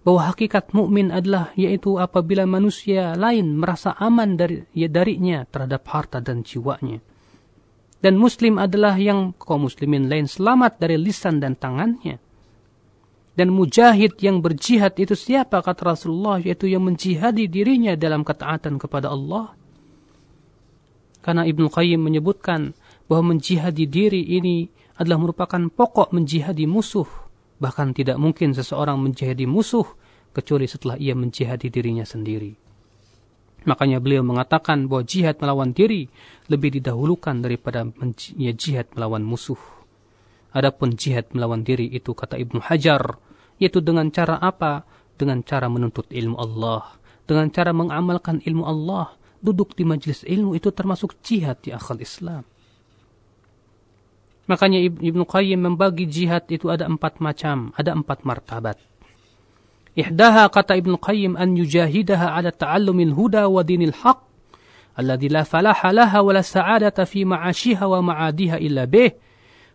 bahwa hakikat mukmin adalah yaitu apabila manusia lain merasa aman dari ya darinya terhadap harta dan jiwanya. Dan muslim adalah yang kaum muslimin lain selamat dari lisan dan tangannya. Dan mujahid yang berjihad itu siapa kata Rasulullah yaitu yang menjihadi dirinya dalam ketaatan kepada Allah karena Ibnu Qayyim menyebutkan bahwa menjihadi diri ini adalah merupakan pokok menjihadi musuh. Bahkan tidak mungkin seseorang menjihadi musuh kecuali setelah ia menjihadi dirinya sendiri. Makanya beliau mengatakan bahwa jihad melawan diri lebih didahulukan daripada jihad melawan musuh. Adapun jihad melawan diri itu kata Ibnu Hajar, yaitu dengan cara apa? Dengan cara menuntut ilmu Allah, dengan cara mengamalkan ilmu Allah, duduk di majelis ilmu itu termasuk jihad di akal Islam. Makanya Ibnu Qayyim membagi jihad itu ada empat macam, ada empat martabat. Ihdaha kata Ibnu Qayyim an yujahidaha ala ta'allumil huda wa dinil haq alladhi la falaha laha wa la sa'adata fi ma'ashiha wa ma'adiha illa bih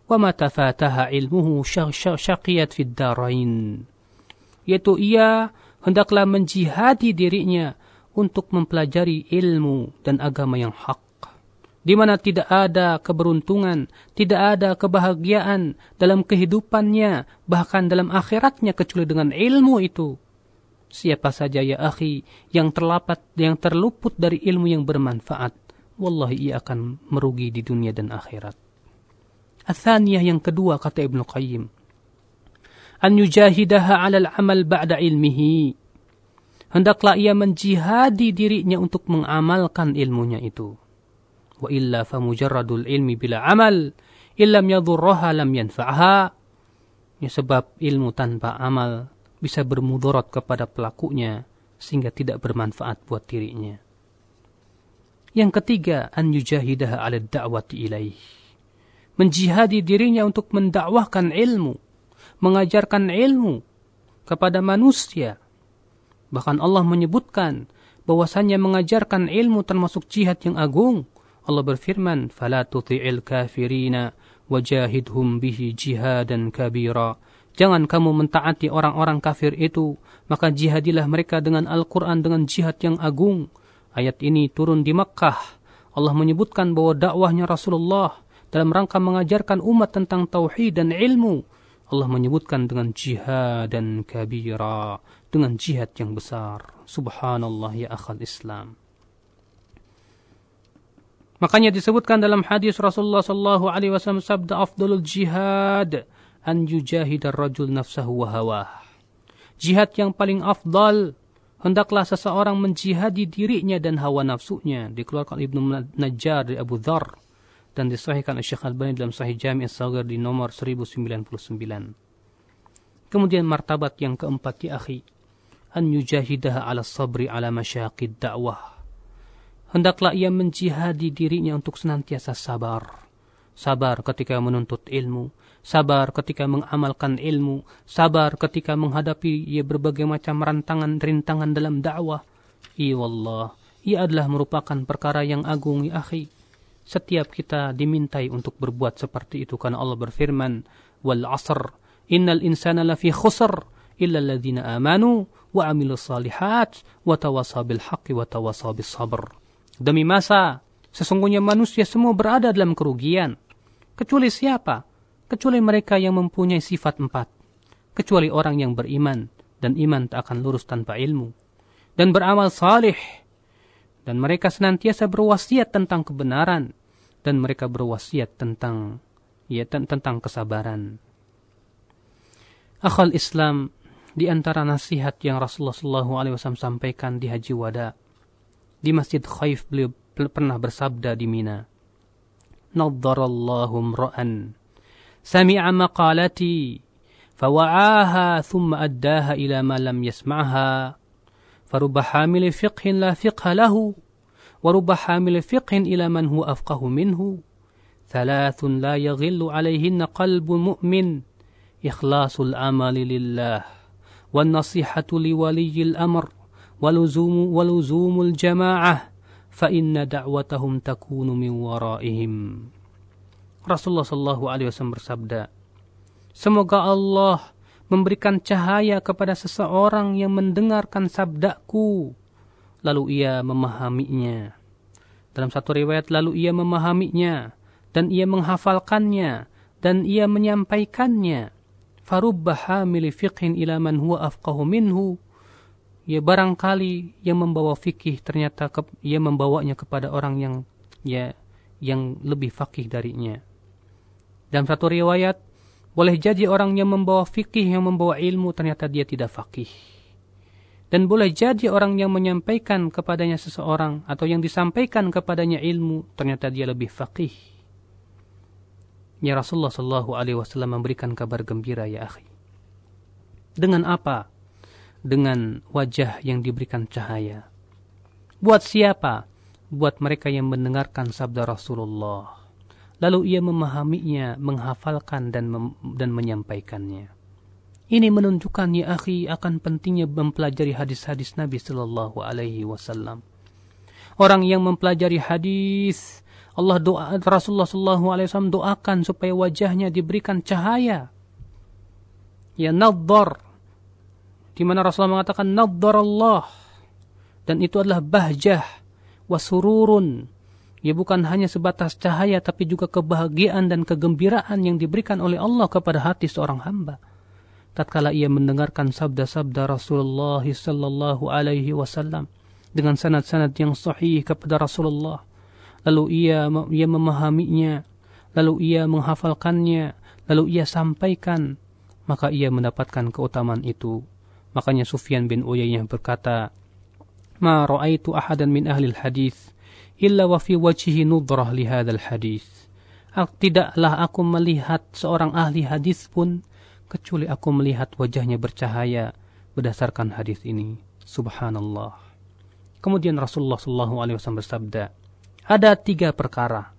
wa ma tafataha ilmuhu syaqiyat fid darain. Yaitu ia hendaklah menjihadi dirinya untuk mempelajari ilmu dan agama yang hak di mana tidak ada keberuntungan, tidak ada kebahagiaan dalam kehidupannya, bahkan dalam akhiratnya kecuali dengan ilmu itu. Siapa saja ya akhi yang terlapat, yang terluput dari ilmu yang bermanfaat, wallahi ia akan merugi di dunia dan akhirat. Athaniyah yang kedua kata Ibnu Qayyim, an yujahidaha 'ala al-amal ba'da ilmihi. Hendaklah ia menjihadi dirinya untuk mengamalkan ilmunya itu wa illa famujarradul ilmi bila amal. Illam yadhurraha lam yanfa'ha ya sebab ilmu tanpa amal bisa bermudarat kepada pelakunya sehingga tidak bermanfaat buat dirinya. Yang ketiga an yujahidaha 'ala da'wati ilaih. Menjihadi dirinya untuk mendakwahkan ilmu mengajarkan ilmu kepada manusia. Bahkan Allah menyebutkan bahwasanya mengajarkan ilmu termasuk jihad yang agung Allah berfirman, "Fala tuti'il kafirina wajahidhum bihi jihadan kabira." Jangan kamu mentaati orang-orang kafir itu, maka jihadilah mereka dengan Al-Quran dengan jihad yang agung. Ayat ini turun di Makkah. Allah menyebutkan bahwa dakwahnya Rasulullah dalam rangka mengajarkan umat tentang tauhid dan ilmu. Allah menyebutkan dengan jihad dan kabira, dengan jihad yang besar. Subhanallah ya akhal Islam. Makanya disebutkan dalam hadis Rasulullah sallallahu alaihi wasallam sabda afdalul jihad an yujahid ar-rajul nafsahu wa hawah. Jihad yang paling afdal hendaklah seseorang menjihadi dirinya dan hawa nafsunya. Dikeluarkan Ibnu Najjar dari Abu Dhar dan disahihkan oleh Syekh Al-Bani dalam Sahih Jami' As-Saghir di nomor 1099. Kemudian martabat yang keempat ya akhi, an yujahidaha ala sabri ala masyaqid da'wah hendaklah ia menjihadi dirinya untuk senantiasa sabar. Sabar ketika menuntut ilmu, sabar ketika mengamalkan ilmu, sabar ketika menghadapi ia berbagai macam rantangan-rintangan dalam dakwah. Iya wallah, ia adalah merupakan perkara yang agung ya akhi. Setiap kita dimintai untuk berbuat seperti itu karena Allah berfirman, "Wal 'asr, innal insana lafi khusr illa alladhina amanu wa 'amilus salihat wa tawasaw bil haqqi wa tawasaw bis sabr." Demi masa, sesungguhnya manusia semua berada dalam kerugian. Kecuali siapa? Kecuali mereka yang mempunyai sifat empat. Kecuali orang yang beriman, dan iman tak akan lurus tanpa ilmu. Dan beramal salih. Dan mereka senantiasa berwasiat tentang kebenaran. Dan mereka berwasiat tentang ya tentang kesabaran. Akhal Islam di antara nasihat yang Rasulullah SAW sampaikan di Haji Wada di Masjid Khaif beliau pernah bersabda di Mina. Naddarallahu mra'an sami'a maqalati فوعاها ثم أداها إلى ما لم يسمعها فرب حامل فقه لا فقه له ورب حامل فقه إلى من هو أفقه منه ثلاث لا يغل عليهن قلب مؤمن إخلاص العمل لله والنصيحة لولي الأمر waluzumu waluzumul jamaah fa inna da'watahum takunu min waraihim Rasulullah sallallahu alaihi wasallam bersabda Semoga Allah memberikan cahaya kepada seseorang yang mendengarkan sabdaku. Lalu ia memahaminya. Dalam satu riwayat lalu ia memahaminya dan ia menghafalkannya dan ia menyampaikannya. Farubba hamili fiqhin ila man huwa afqahu minhu ya barangkali yang membawa fikih ternyata ke, ia membawanya kepada orang yang ya yang lebih fakih darinya. Dalam satu riwayat, boleh jadi orang yang membawa fikih yang membawa ilmu ternyata dia tidak fakih. Dan boleh jadi orang yang menyampaikan kepadanya seseorang atau yang disampaikan kepadanya ilmu ternyata dia lebih fakih. Ya Rasulullah Shallallahu Alaihi Wasallam memberikan kabar gembira ya akhi. Dengan apa? Dengan wajah yang diberikan cahaya. Buat siapa? Buat mereka yang mendengarkan sabda Rasulullah. Lalu ia memahaminya, menghafalkan dan mem dan menyampaikannya. Ini menunjukkan ya akhi akan pentingnya mempelajari hadis-hadis Nabi Sallallahu Alaihi Wasallam. Orang yang mempelajari hadis, Allah doa Rasulullah Sallallahu Alaihi Wasallam doakan supaya wajahnya diberikan cahaya. Ya nadhar, di mana Rasulullah mengatakan Allah dan itu adalah bahjah wasururun Ya bukan hanya sebatas cahaya tapi juga kebahagiaan dan kegembiraan yang diberikan oleh Allah kepada hati seorang hamba. Tatkala ia mendengarkan sabda-sabda Rasulullah sallallahu alaihi wasallam dengan sanad-sanad yang sahih kepada Rasulullah, lalu ia ia memahaminya, lalu ia menghafalkannya, lalu ia sampaikan, maka ia mendapatkan keutamaan itu. Makanya Sufyan bin Uyainah berkata, "Ma ra'aitu ahadan min ahli hadis illa wa fi wajhihi nudrah li hadzal hadis. Tidaklah aku melihat seorang ahli hadis pun kecuali aku melihat wajahnya bercahaya berdasarkan hadis ini. Subhanallah. Kemudian Rasulullah Shallallahu Alaihi Wasallam bersabda, ada tiga perkara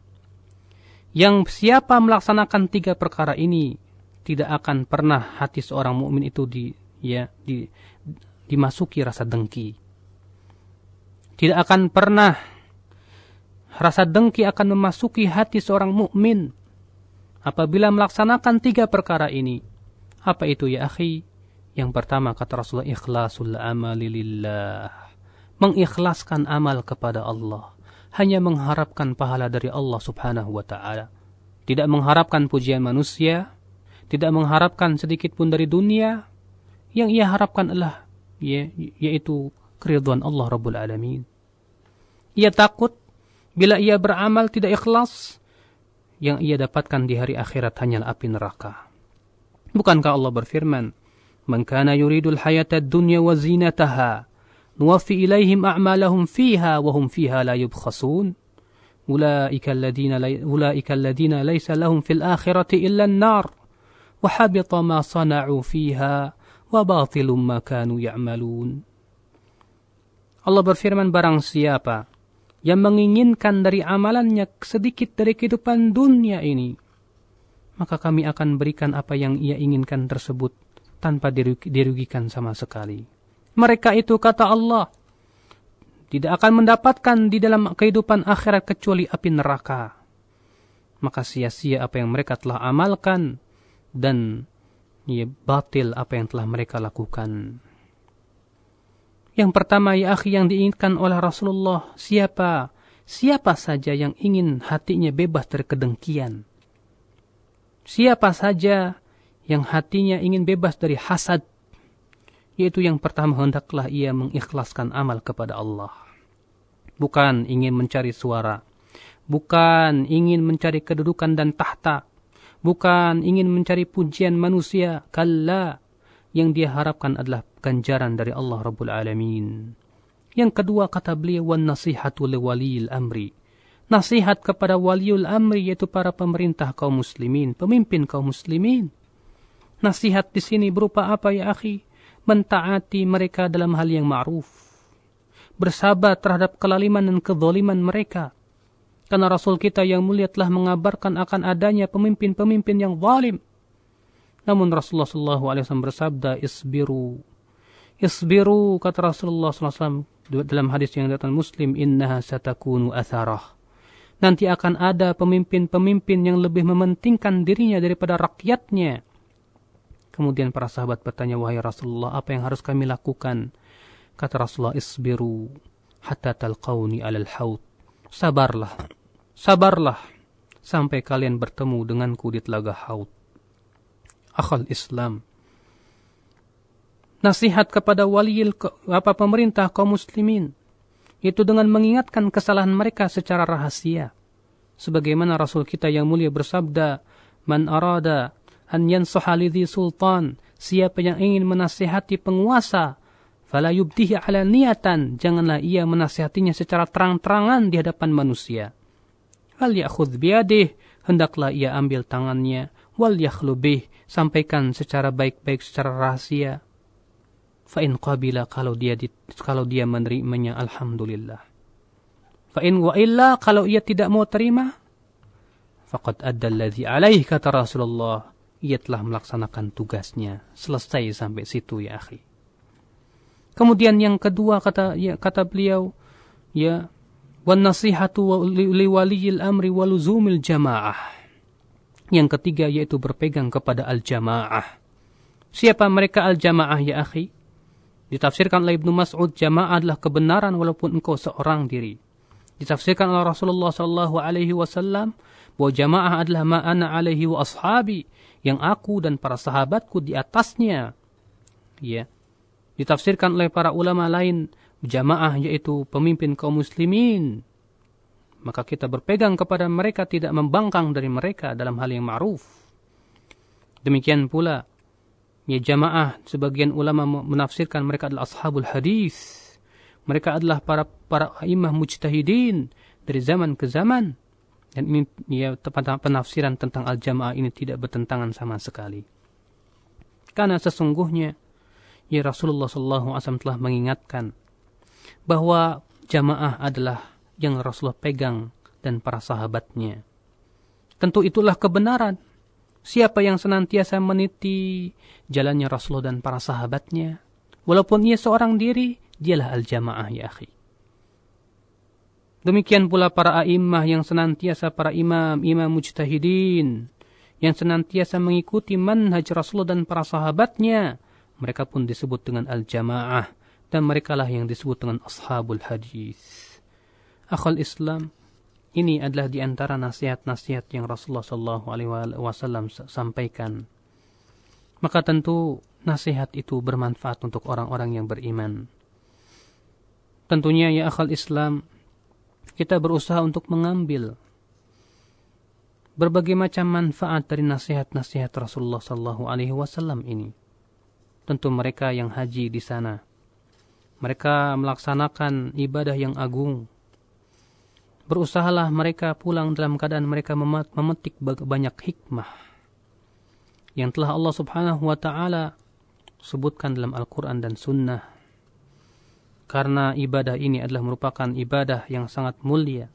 yang siapa melaksanakan tiga perkara ini tidak akan pernah hati seorang mukmin itu di ya di dimasuki rasa dengki. Tidak akan pernah Rasa dengki akan memasuki hati seorang mukmin apabila melaksanakan tiga perkara ini. Apa itu ya akhi? Yang pertama kata Rasulullah ikhlasul amali lillah. Mengikhlaskan amal kepada Allah. Hanya mengharapkan pahala dari Allah subhanahu wa ta'ala. Tidak mengharapkan pujian manusia. Tidak mengharapkan sedikit pun dari dunia. Yang ia harapkan adalah ya, yaitu keriduan Allah Rabbul Alamin. Ia takut Bila ia beramal tidak ikhlas, yang ia dapatkan di hari akhirat hanyalah api neraka. Bukankah Allah berfirman, "Man kana yuridul hayata dunya wa zinataha, nuwaffi ilaihim a'malahum fiha wa hum fiha la yubkhasun." Ulaika alladhina ulaika alladhina laysa lahum fil akhirati illa an-nar wa habita ma sana'u fiha batilum ma kanu ya'malun. Allah berfirman barang siapa yang menginginkan dari amalannya sedikit dari kehidupan dunia ini, maka kami akan berikan apa yang ia inginkan tersebut tanpa dirugikan sama sekali. Mereka itu kata Allah, tidak akan mendapatkan di dalam kehidupan akhirat kecuali api neraka. Maka sia-sia apa yang mereka telah amalkan dan ya, batil apa yang telah mereka lakukan. Yang pertama ya akhi yang diinginkan oleh Rasulullah siapa? Siapa saja yang ingin hatinya bebas dari kedengkian. Siapa saja yang hatinya ingin bebas dari hasad. Yaitu yang pertama hendaklah ia mengikhlaskan amal kepada Allah. Bukan ingin mencari suara. Bukan ingin mencari kedudukan dan tahta. Bukan ingin mencari pujian manusia. Kalla yang dia harapkan adalah ganjaran dari Allah Rabbul Alamin. Yang kedua kata beliau wan nasihatu li waliyil amri. Nasihat kepada waliul amri yaitu para pemerintah kaum muslimin, pemimpin kaum muslimin. Nasihat di sini berupa apa ya akhi? Mentaati mereka dalam hal yang ma'ruf. Bersabar terhadap kelaliman dan kezaliman mereka. Karena Rasul kita yang mulia telah mengabarkan akan adanya pemimpin-pemimpin yang zalim namun Rasulullah SAW bersabda, isbiru. Isbiru, kata Rasulullah SAW dalam hadis yang datang Muslim, innaha satakunu atharah. Nanti akan ada pemimpin-pemimpin yang lebih mementingkan dirinya daripada rakyatnya. Kemudian para sahabat bertanya, wahai Rasulullah, apa yang harus kami lakukan? Kata Rasulullah, isbiru hatta talqawni alal haut. Sabarlah, sabarlah, sampai kalian bertemu denganku di telaga haut akhal Islam. Nasihat kepada wali apa pemerintah kaum muslimin itu dengan mengingatkan kesalahan mereka secara rahasia. Sebagaimana Rasul kita yang mulia bersabda, "Man arada an yansaha sultan, siapa yang ingin menasihati penguasa, fala yubdihi ala niatan, janganlah ia menasihatinya secara terang-terangan di hadapan manusia. Wal ya'khudh biyadih, hendaklah ia ambil tangannya, wal yakhlubih, sampaikan secara baik-baik secara rahasia. Fa'in qabila kalau dia di, kalau dia menerimanya alhamdulillah. Fa'in wa illa kalau ia tidak mau terima faqad adda alladhi alaih kata Rasulullah ia telah melaksanakan tugasnya selesai sampai situ ya akhi. Kemudian yang kedua kata ya, kata beliau ya wan nasihatu li waliyil amri waluzumil jamaah. Yang ketiga yaitu berpegang kepada al-jamaah. Siapa mereka al-jamaah ya akhi? Ditafsirkan oleh Ibnu Mas'ud, jamaah adalah kebenaran walaupun engkau seorang diri. Ditafsirkan oleh Rasulullah sallallahu alaihi wasallam bahwa jamaah adalah ma'ana alaihi wa ashabi, yang aku dan para sahabatku di atasnya. Ya. Ditafsirkan oleh para ulama lain, jamaah yaitu pemimpin kaum muslimin. Maka kita berpegang kepada mereka tidak membangkang dari mereka dalam hal yang ma'ruf. Demikian pula Ya jamaah, sebagian ulama menafsirkan mereka adalah ashabul hadis. Mereka adalah para para imam mujtahidin dari zaman ke zaman. Dan ini ya penafsiran tentang al-jamaah ini tidak bertentangan sama sekali. Karena sesungguhnya ya Rasulullah SAW telah mengingatkan bahwa jamaah adalah yang Rasulullah pegang dan para sahabatnya. Tentu itulah kebenaran Siapa yang senantiasa meniti jalannya Rasulullah dan para sahabatnya, walaupun ia seorang diri, dialah al-jamaah ya akhi. Demikian pula para a'immah yang senantiasa para imam, imam mujtahidin, yang senantiasa mengikuti manhaj Rasulullah dan para sahabatnya, mereka pun disebut dengan al-jamaah, dan merekalah yang disebut dengan ashabul hadis. Akhal Islam, ini adalah di antara nasihat-nasihat yang Rasulullah Shallallahu Alaihi Wasallam sampaikan. Maka tentu nasihat itu bermanfaat untuk orang-orang yang beriman. Tentunya ya akal Islam, kita berusaha untuk mengambil berbagai macam manfaat dari nasihat-nasihat Rasulullah Shallallahu Alaihi Wasallam ini. Tentu mereka yang haji di sana, mereka melaksanakan ibadah yang agung, Berusahalah mereka pulang dalam keadaan mereka memetik banyak hikmah yang telah Allah Subhanahu wa taala sebutkan dalam Al-Qur'an dan Sunnah. Karena ibadah ini adalah merupakan ibadah yang sangat mulia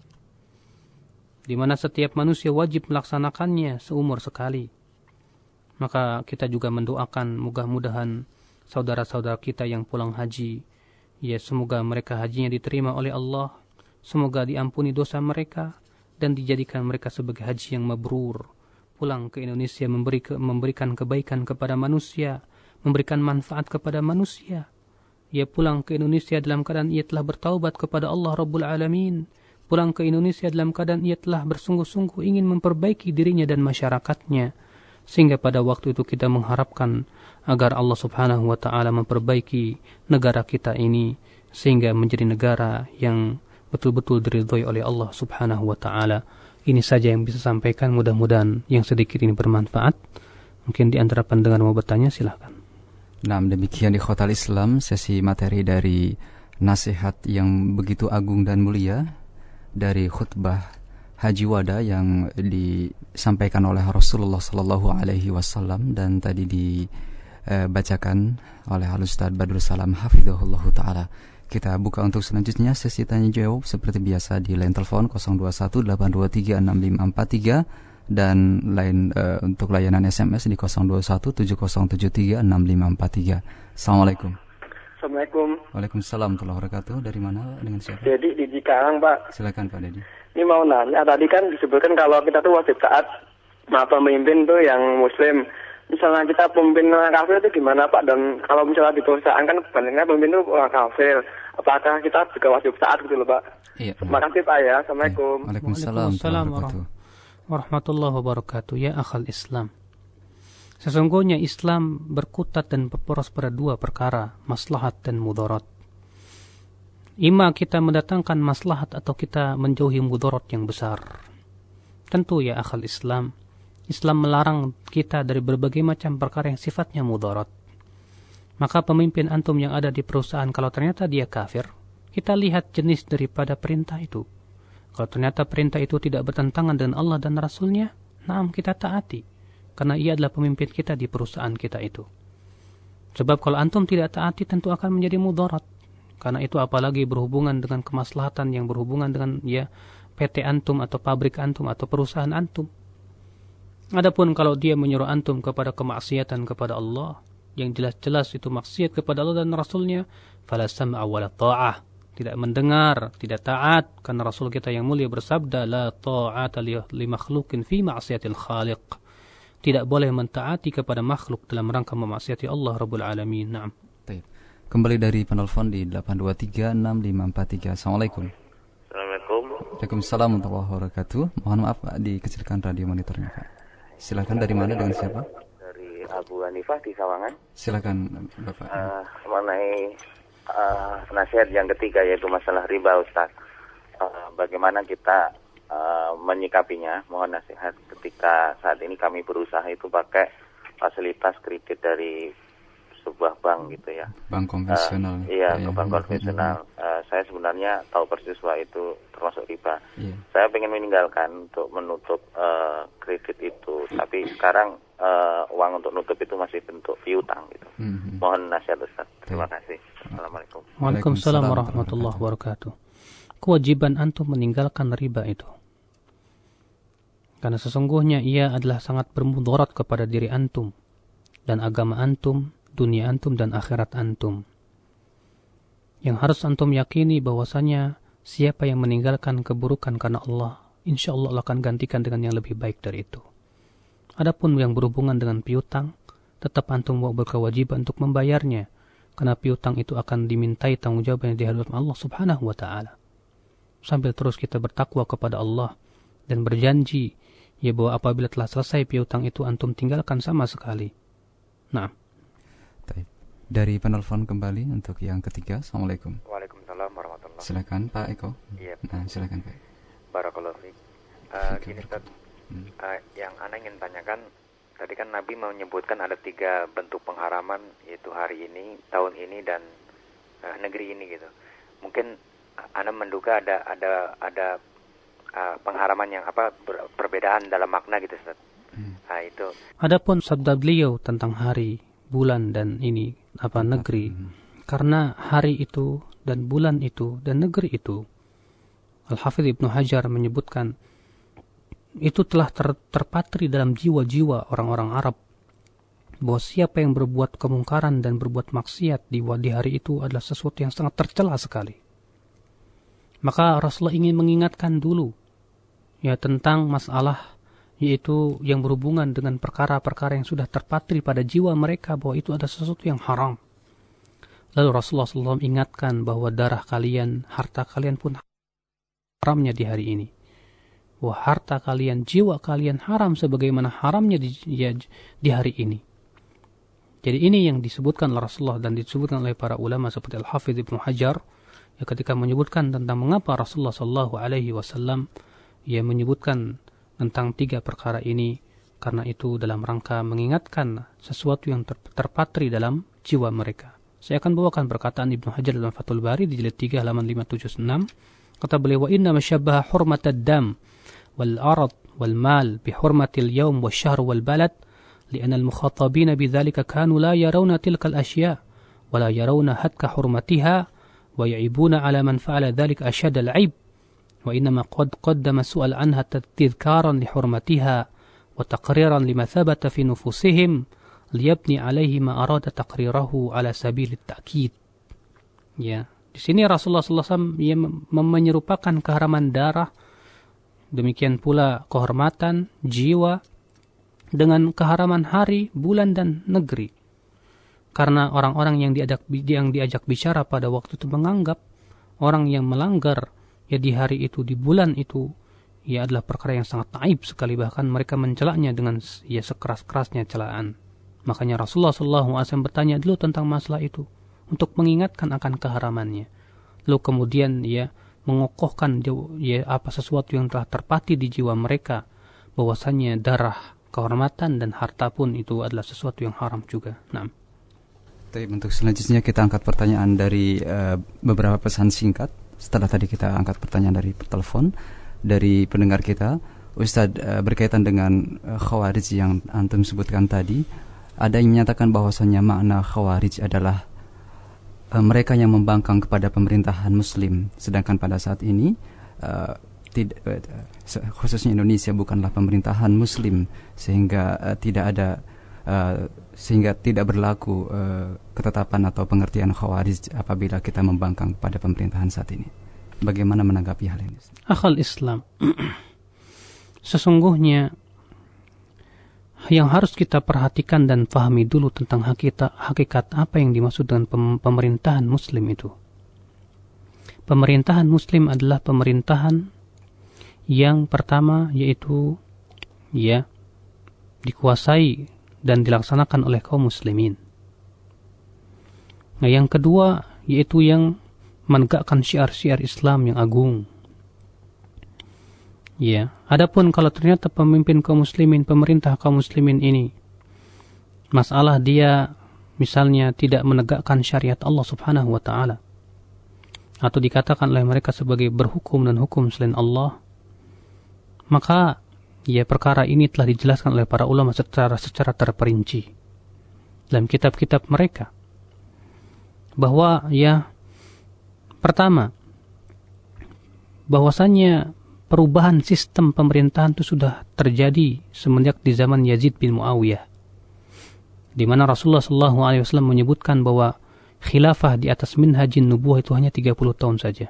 di mana setiap manusia wajib melaksanakannya seumur sekali. Maka kita juga mendoakan mudah-mudahan saudara-saudara kita yang pulang haji ya semoga mereka hajinya diterima oleh Allah Semoga diampuni dosa mereka dan dijadikan mereka sebagai haji yang mabrur. Pulang ke Indonesia memberi ke, memberikan kebaikan kepada manusia, memberikan manfaat kepada manusia. Ia pulang ke Indonesia dalam keadaan ia telah bertaubat kepada Allah Rabbul Alamin. Pulang ke Indonesia dalam keadaan ia telah bersungguh-sungguh ingin memperbaiki dirinya dan masyarakatnya. Sehingga pada waktu itu kita mengharapkan agar Allah Subhanahu wa taala memperbaiki negara kita ini sehingga menjadi negara yang betul-betul diridhoi oleh Allah Subhanahu wa taala. Ini saja yang bisa sampaikan, mudah-mudahan yang sedikit ini bermanfaat. Mungkin di antara pendengar mau bertanya silahkan. Nah, demikian di Khotal Islam sesi materi dari nasihat yang begitu agung dan mulia dari khutbah Haji Wada yang disampaikan oleh Rasulullah Sallallahu Alaihi Wasallam dan tadi dibacakan oleh Al Ustaz Badrul Salam Hafizahullah Taala. Kita buka untuk selanjutnya sesi tanya jawab seperti biasa di line telepon 0218236543 dan lain uh, untuk layanan SMS di 0217073653. Assalamualaikum. Assalamualaikum. Waalaikumsalam warahmatullahi wabarakatuh. Dari mana dengan siapa? Jadi di Cikarang, Pak. Silakan Pak Dedi. Ini mau nanya, tadi kan disebutkan kalau kita tuh wajib taat sama pemimpin tuh yang muslim misalnya kita pemimpin orang kafir itu gimana Pak? Dan kalau misalnya di perusahaan kan kebanyakan pemimpin itu orang kafir. Apakah kita juga wajib taat gitu loh Pak? Iya. Terima kasih Pak ya. Assalamualaikum. Waalaikumsalam warahmatullahi wabarakatuh. Ya akal Islam. Sesungguhnya Islam berkutat dan berporos pada dua perkara, maslahat dan mudarat. Ima kita mendatangkan maslahat atau kita menjauhi mudarat yang besar. Tentu ya akal Islam, Islam melarang kita dari berbagai macam perkara yang sifatnya mudarat. Maka pemimpin antum yang ada di perusahaan kalau ternyata dia kafir, kita lihat jenis daripada perintah itu. Kalau ternyata perintah itu tidak bertentangan dengan Allah dan Rasulnya, nah kita taati. Karena ia adalah pemimpin kita di perusahaan kita itu. Sebab kalau antum tidak taati tentu akan menjadi mudarat. Karena itu apalagi berhubungan dengan kemaslahatan yang berhubungan dengan ya PT antum atau pabrik antum atau perusahaan antum. Adapun kalau dia menyuruh antum kepada kemaksiatan kepada Allah, yang jelas-jelas itu maksiat kepada Allah dan Rasulnya, fala sam'a wala ta'ah. Tidak mendengar, tidak taat, karena Rasul kita yang mulia bersabda, la ta'ata li makhlukin fi ma'siyatil khaliq. Tidak boleh mentaati kepada makhluk dalam rangka memaksiati Allah Rabbul Alamin. Naam. Kembali dari penelpon di 8236543. Assalamualaikum. Assalamualaikum. Waalaikumsalam warahmatullahi wabarakatuh. Mohon maaf Pak, dikecilkan radio monitornya Pak. Silakan dari mana dengan siapa? Dari Abu Hanifah di Sawangan. Silakan Bapak. Uh, mengenai uh, nasihat yang ketiga yaitu masalah riba Ustaz. Uh, bagaimana kita uh, menyikapinya? Mohon nasihat ketika saat ini kami berusaha itu pakai fasilitas kredit dari sebuah bank gitu ya. Bank konvensional. Uh, iya, ya, bank konvensional. Uh, saya sebenarnya tahu persis bahwa itu termasuk riba. Yeah. Saya ingin meninggalkan untuk menutup uh, kredit itu, tapi sekarang uh, uang untuk nutup itu masih bentuk piutang gitu. Mm -hmm. Mohon nasihat Ustaz. Terima kasih. Assalamualaikum. Waalaikumsalam warahmatullahi wabarakatuh. Kewajiban antum meninggalkan riba itu. Karena sesungguhnya ia adalah sangat bermudarat kepada diri antum dan agama antum, dunia antum dan akhirat antum. Yang harus antum yakini bahwasanya siapa yang meninggalkan keburukan karena Allah, insya Allah akan gantikan dengan yang lebih baik dari itu. Adapun yang berhubungan dengan piutang, tetap antum berkewajiban untuk membayarnya, karena piutang itu akan dimintai tanggung jawabnya di hadapan Allah Subhanahu wa taala. Sambil terus kita bertakwa kepada Allah dan berjanji ya bahwa apabila telah selesai piutang itu antum tinggalkan sama sekali. Nah. Dari penelpon kembali untuk yang ketiga. Assalamualaikum. Waalaikumsalam warahmatullahi Silakan Pak Eko. Iya. Nah, silakan Pak. Barakallahu fiik. Uh, gini Ustaz, hmm. uh, yang Anda ingin tanyakan, tadi kan Nabi menyebutkan ada tiga bentuk pengharaman, yaitu hari ini, tahun ini, dan uh, negeri ini gitu. Mungkin Anda menduga ada ada ada uh, pengharaman yang apa ber, perbedaan dalam makna gitu Ustaz. Hmm. Nah, itu. Adapun sabda beliau tentang hari, bulan dan ini apa negeri. Hmm. Karena hari itu dan bulan itu dan negeri itu Al-Hafidh Ibnu Hajar menyebutkan itu telah ter, terpatri dalam jiwa-jiwa orang-orang Arab bahwa siapa yang berbuat kemungkaran dan berbuat maksiat di, di hari itu adalah sesuatu yang sangat tercela sekali. Maka Rasulullah ingin mengingatkan dulu ya tentang masalah yaitu yang berhubungan dengan perkara-perkara yang sudah terpatri pada jiwa mereka bahwa itu ada sesuatu yang haram. Lalu Rasulullah SAW ingatkan bahwa darah kalian, harta kalian pun haramnya di hari ini. Bahwa harta kalian, jiwa kalian haram sebagaimana haramnya di, ya, di hari ini. Jadi ini yang disebutkan oleh Rasulullah dan disebutkan oleh para ulama seperti Al-Hafidh Ibnu Hajar ya ketika menyebutkan tentang mengapa Rasulullah Wasallam ia menyebutkan tentang tiga perkara ini karena itu dalam rangka mengingatkan sesuatu yang ter terpatri dalam jiwa mereka. Saya akan bawakan perkataan Ibnu Hajar dalam Fathul Bari di jilid 3 halaman 576. Kata beliau, "Wa inna masyabbaha hurmatad dam wal arad wal mal bi hurmatil yawm wasyahr wal balad لأن المخاطبين بذلك كانوا لا يرون تلك الأشياء ولا يرون هتك حرمتها ويعيبون على من فعل ذلك أشد العيب وإنما قد قدم السؤال عنها تذكارا لحرمتها وتقريرا لما ثبت في نفوسهم ليبني عليه ما أراد تقريره على سبيل التأكيد ya di sini Rasulullah SAW ya, menyerupakan keharaman darah demikian pula kehormatan jiwa dengan keharaman hari bulan dan negeri karena orang-orang yang diajak yang diajak bicara pada waktu itu menganggap orang yang melanggar ya di hari itu di bulan itu ya adalah perkara yang sangat naib sekali bahkan mereka mencelaknya dengan ya sekeras-kerasnya celaan makanya Rasulullah SAW bertanya dulu tentang masalah itu untuk mengingatkan akan keharamannya lalu kemudian ya mengokohkan ya apa sesuatu yang telah terpati di jiwa mereka bahwasanya darah kehormatan dan harta pun itu adalah sesuatu yang haram juga. Nah. Tapi untuk selanjutnya kita angkat pertanyaan dari uh, beberapa pesan singkat. Setelah tadi kita angkat pertanyaan dari telepon dari pendengar kita, Ustadz uh, berkaitan dengan uh, khawarij yang antum sebutkan tadi, ada yang menyatakan bahwasanya makna khawarij adalah uh, mereka yang membangkang kepada pemerintahan muslim. Sedangkan pada saat ini khususnya Indonesia bukanlah pemerintahan muslim sehingga tidak ada sehingga tidak berlaku uh, ketetapan atau pengertian khawarij apabila kita membangkang pada pemerintahan saat ini. Bagaimana menanggapi hal ini? Akal Islam. Sesungguhnya yang harus kita perhatikan dan pahami dulu tentang hakikat, hakikat apa yang dimaksud dengan pemerintahan muslim itu. Pemerintahan muslim adalah pemerintahan yang pertama yaitu ya dikuasai dan dilaksanakan oleh kaum muslimin. Nah, yang kedua yaitu yang menegakkan syiar-syiar Islam yang agung. Ya, adapun kalau ternyata pemimpin kaum muslimin, pemerintah kaum muslimin ini masalah dia misalnya tidak menegakkan syariat Allah Subhanahu wa taala atau dikatakan oleh mereka sebagai berhukum dan hukum selain Allah, maka ya perkara ini telah dijelaskan oleh para ulama secara secara terperinci dalam kitab-kitab mereka. Bahwa ya pertama bahwasannya perubahan sistem pemerintahan itu sudah terjadi semenjak di zaman Yazid bin Muawiyah di mana Rasulullah SAW menyebutkan bahwa khilafah di atas minhajin nubuah itu hanya 30 tahun saja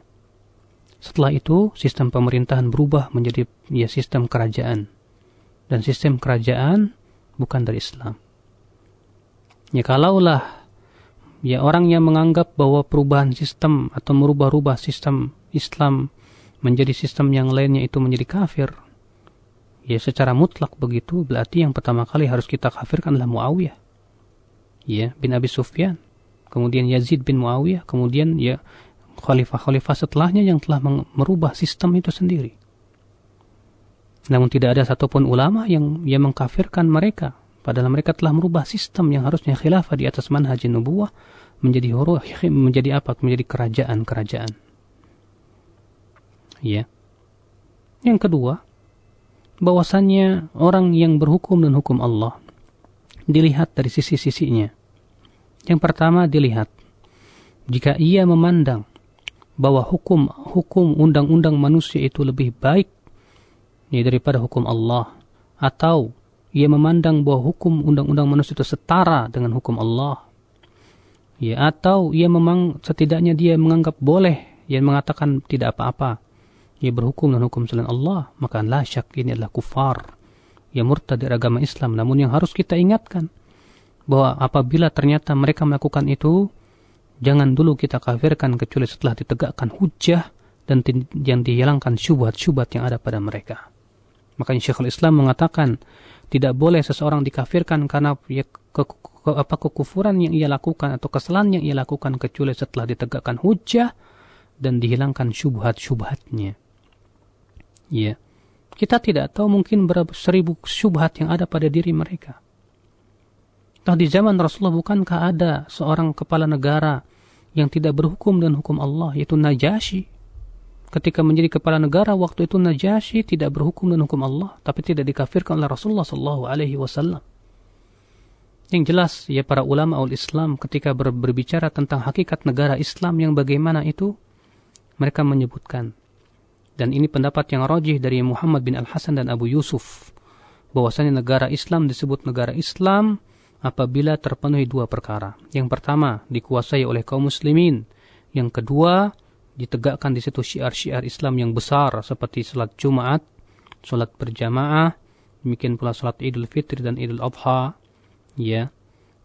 setelah itu, sistem pemerintahan berubah menjadi ya sistem kerajaan. Dan sistem kerajaan bukan dari Islam. Ya kalaulah ya orang yang menganggap bahwa perubahan sistem atau merubah-rubah sistem Islam menjadi sistem yang lainnya itu menjadi kafir. Ya secara mutlak begitu berarti yang pertama kali harus kita kafirkan adalah Muawiyah. Ya, bin Abi Sufyan. Kemudian Yazid bin Muawiyah, kemudian ya khalifah-khalifah setelahnya yang telah merubah sistem itu sendiri. Namun tidak ada satupun ulama yang yang mengkafirkan mereka. Padahal mereka telah merubah sistem yang harusnya khilafah di atas manhaj nubuwah menjadi huru, menjadi apa? Menjadi kerajaan-kerajaan. Ya. Yang kedua, bahwasannya orang yang berhukum dan hukum Allah dilihat dari sisi-sisinya. Yang pertama dilihat jika ia memandang bahwa hukum hukum undang-undang manusia itu lebih baik ya, daripada hukum Allah. Atau ia memandang bahwa hukum undang-undang manusia itu setara dengan hukum Allah. Ya atau ia memang setidaknya dia menganggap boleh yang mengatakan tidak apa-apa. Ia berhukum dengan hukum selain Allah maka la syak ini adalah kufar. Ia murtad dari agama Islam namun yang harus kita ingatkan bahwa apabila ternyata mereka melakukan itu jangan dulu kita kafirkan kecuali setelah ditegakkan hujah dan yang dihilangkan syubhat-syubhat yang ada pada mereka. Makanya Syekhul Islam mengatakan tidak boleh seseorang dikafirkan karena ya, ke, ke, apa kekufuran yang ia lakukan atau kesalahan yang ia lakukan kecuali setelah ditegakkan hujah dan dihilangkan syubhat-syubhatnya. Ya. Kita tidak tahu mungkin berapa seribu syubhat yang ada pada diri mereka. Toh di zaman Rasulullah bukankah ada seorang kepala negara yang tidak berhukum dengan hukum Allah yaitu Najasyi. Ketika menjadi kepala negara waktu itu Najasyi tidak berhukum dengan hukum Allah tapi tidak dikafirkan oleh Rasulullah sallallahu alaihi wasallam. Yang jelas ya para ulama ul Islam ketika ber berbicara tentang hakikat negara Islam yang bagaimana itu mereka menyebutkan dan ini pendapat yang rajih dari Muhammad bin Al Hasan dan Abu Yusuf bahwasanya negara Islam disebut negara Islam apabila terpenuhi dua perkara. Yang pertama, dikuasai oleh kaum muslimin. Yang kedua, ditegakkan di situ syiar-syiar Islam yang besar seperti salat Jumat, salat berjamaah, demikian pula salat Idul Fitri dan Idul Adha. Ya.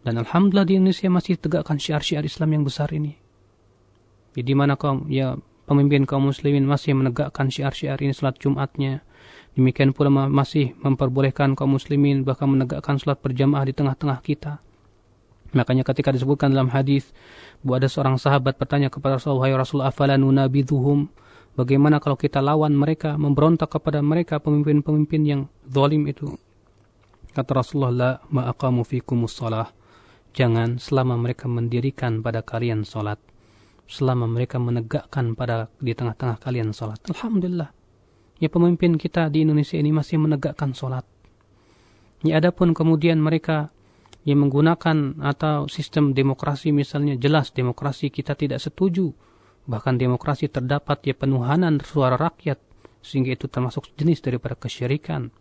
Dan alhamdulillah di Indonesia masih tegakkan syiar-syiar Islam yang besar ini. Jadi mana kaum ya pemimpin kaum muslimin masih menegakkan syiar-syiar ini salat Jumatnya, Demikian pula masih memperbolehkan kaum muslimin bahkan menegakkan sholat berjamaah di tengah-tengah kita. Makanya ketika disebutkan dalam hadis bahwa ada seorang sahabat bertanya kepada Rasulullah, "Ya Rasul, afala nunabidhuhum?" Bagaimana kalau kita lawan mereka, memberontak kepada mereka pemimpin-pemimpin yang zalim itu? Kata Rasulullah, "La ma'aqamu fikumus shalah." Jangan selama mereka mendirikan pada kalian salat. Selama mereka menegakkan pada di tengah-tengah kalian salat. Alhamdulillah ya pemimpin kita di Indonesia ini masih menegakkan sholat. Ya adapun kemudian mereka yang menggunakan atau sistem demokrasi misalnya jelas demokrasi kita tidak setuju bahkan demokrasi terdapat ya penuhanan suara rakyat sehingga itu termasuk jenis daripada kesyirikan.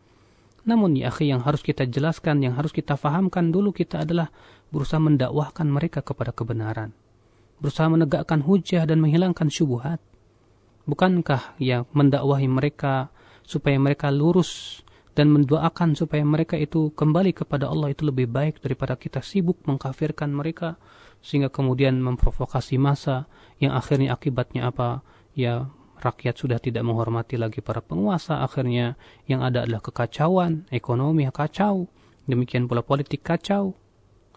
Namun ya akhi yang harus kita jelaskan yang harus kita fahamkan dulu kita adalah berusaha mendakwahkan mereka kepada kebenaran. Berusaha menegakkan hujah dan menghilangkan syubhat bukankah ya mendakwahi mereka supaya mereka lurus dan mendoakan supaya mereka itu kembali kepada Allah itu lebih baik daripada kita sibuk mengkafirkan mereka sehingga kemudian memprovokasi masa yang akhirnya akibatnya apa? Ya rakyat sudah tidak menghormati lagi para penguasa. Akhirnya yang ada adalah kekacauan ekonomi kacau demikian pula politik kacau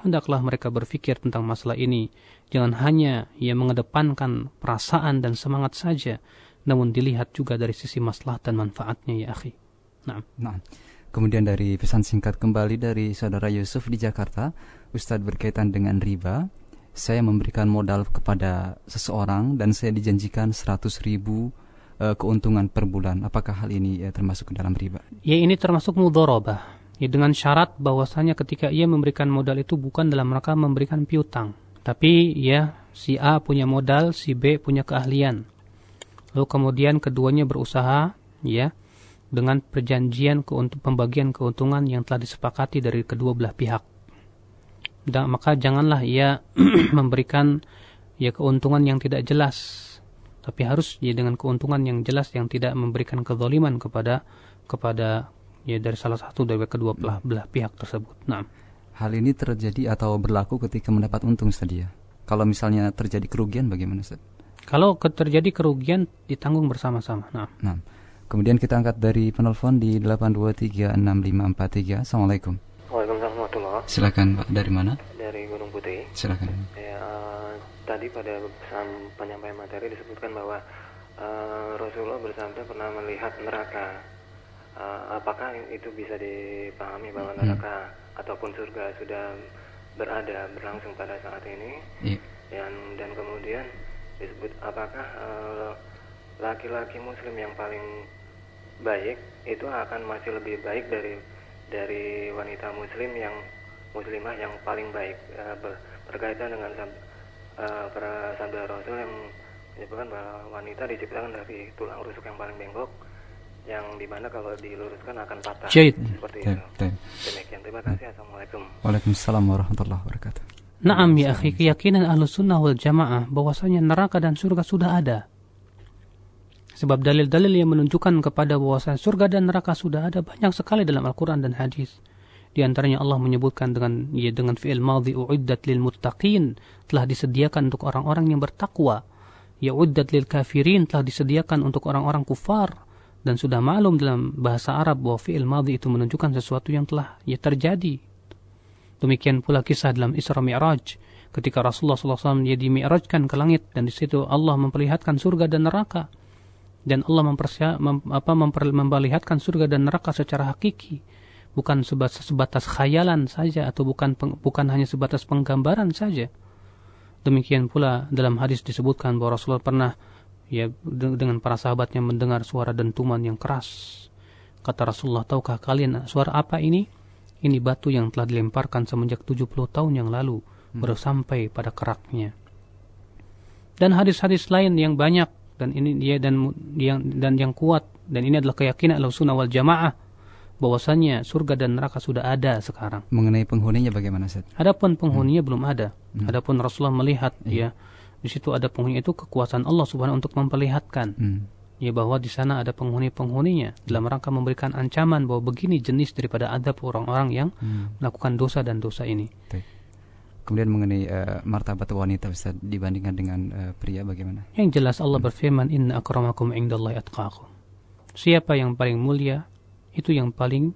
hendaklah mereka berpikir tentang masalah ini jangan hanya ia mengedepankan perasaan dan semangat saja namun dilihat juga dari sisi masalah dan manfaatnya ya akhi Nah. nah. Kemudian dari pesan singkat kembali dari saudara Yusuf di Jakarta, Ustadz berkaitan dengan riba. Saya memberikan modal kepada seseorang dan saya dijanjikan 100 ribu uh, keuntungan per bulan. Apakah hal ini ya, termasuk ke dalam riba? Ya ini termasuk mudorobah. Ya, dengan syarat bahwasanya ketika ia memberikan modal itu bukan dalam rangka memberikan piutang. Tapi ya si A punya modal, si B punya keahlian. Lalu kemudian keduanya berusaha ya dengan perjanjian keuntung, pembagian keuntungan yang telah disepakati dari kedua belah pihak. Dan maka janganlah ia memberikan ya keuntungan yang tidak jelas, tapi harus ya dengan keuntungan yang jelas yang tidak memberikan kezaliman kepada kepada ya dari salah satu dari kedua belah, belah pihak tersebut. Nah, hal ini terjadi atau berlaku ketika mendapat untung saja. Kalau misalnya terjadi kerugian bagaimana Ustaz? Kalau terjadi kerugian ditanggung bersama-sama. Nah. nah. Kemudian kita angkat dari penelpon di 8236543. Assalamualaikum. Waalaikumsalam warahmatullahi Silakan Pak, dari mana? Dari Gunung Putih. Silakan. Ya, uh, tadi pada pesan penyampaian materi disebutkan bahwa uh, Rasulullah bersabda pernah melihat neraka. Uh, apakah itu bisa dipahami bahwa hmm. neraka ataupun surga sudah berada berlangsung pada saat ini? Iya. Dan dan kemudian disebut apakah uh, laki-laki muslim yang paling baik itu akan masih lebih baik dari dari wanita muslim yang muslimah yang paling baik uh, ber, berkaitan dengan uh, para sabda Rasul yang menyebutkan bahwa wanita diciptakan dari tulang rusuk yang paling bengkok yang di mana kalau diluruskan akan patah Jahit. seperti itu. Demikian terima kasih. Assalamualaikum. Waalaikumsalam warahmatullahi wabarakatuh. Naam ya akhi keyakinan ahlu sunnah wal jamaah bahwasanya neraka dan surga sudah ada Sebab dalil-dalil yang menunjukkan kepada bahwasanya surga dan neraka sudah ada banyak sekali dalam Al-Quran dan hadis. Di antaranya Allah menyebutkan dengan ya, dengan fi'il madhi uiddat lil muttaqin telah disediakan untuk orang-orang yang bertakwa. Ya uiddat lil kafirin telah disediakan untuk orang-orang kufar dan sudah maklum dalam bahasa Arab bahwa fi'il madhi itu menunjukkan sesuatu yang telah ya terjadi. Demikian pula kisah dalam Isra Mi'raj ketika Rasulullah SAW dia dimi'rajkan ke langit dan di situ Allah memperlihatkan surga dan neraka. Dan Allah mempersia, mem, apa, memper, memperlihatkan surga dan neraka secara hakiki. Bukan sebatas, sebatas khayalan saja atau bukan peng, bukan hanya sebatas penggambaran saja. Demikian pula dalam hadis disebutkan bahwa Rasulullah pernah ya dengan para sahabatnya mendengar suara dentuman yang keras kata Rasulullah tahukah kalian suara apa ini ini batu yang telah dilemparkan semenjak 70 tahun yang lalu hmm. baru sampai pada keraknya dan hadis-hadis lain yang banyak dan ini dia dan yang dan yang kuat dan ini adalah keyakinan al-sunnah wal jamaah bahwasanya surga dan neraka sudah ada sekarang. Mengenai penghuninya bagaimana Ustaz? Adapun penghuninya hmm. belum ada. Hmm. Adapun Rasulullah melihat iya. ya di situ ada penghuni itu kekuasaan Allah Subhanahu untuk memperlihatkan. Hmm. Ya bahwa di sana ada penghuni-penghuninya dalam rangka memberikan ancaman bahwa begini jenis daripada adab orang-orang yang hmm. melakukan dosa dan dosa ini. Kemudian mengenai uh, martabat wanita bisa dibandingkan dengan uh, pria bagaimana? Yang jelas Allah berfirman Inna akramakum indallahi atqakum. Siapa yang paling mulia itu yang paling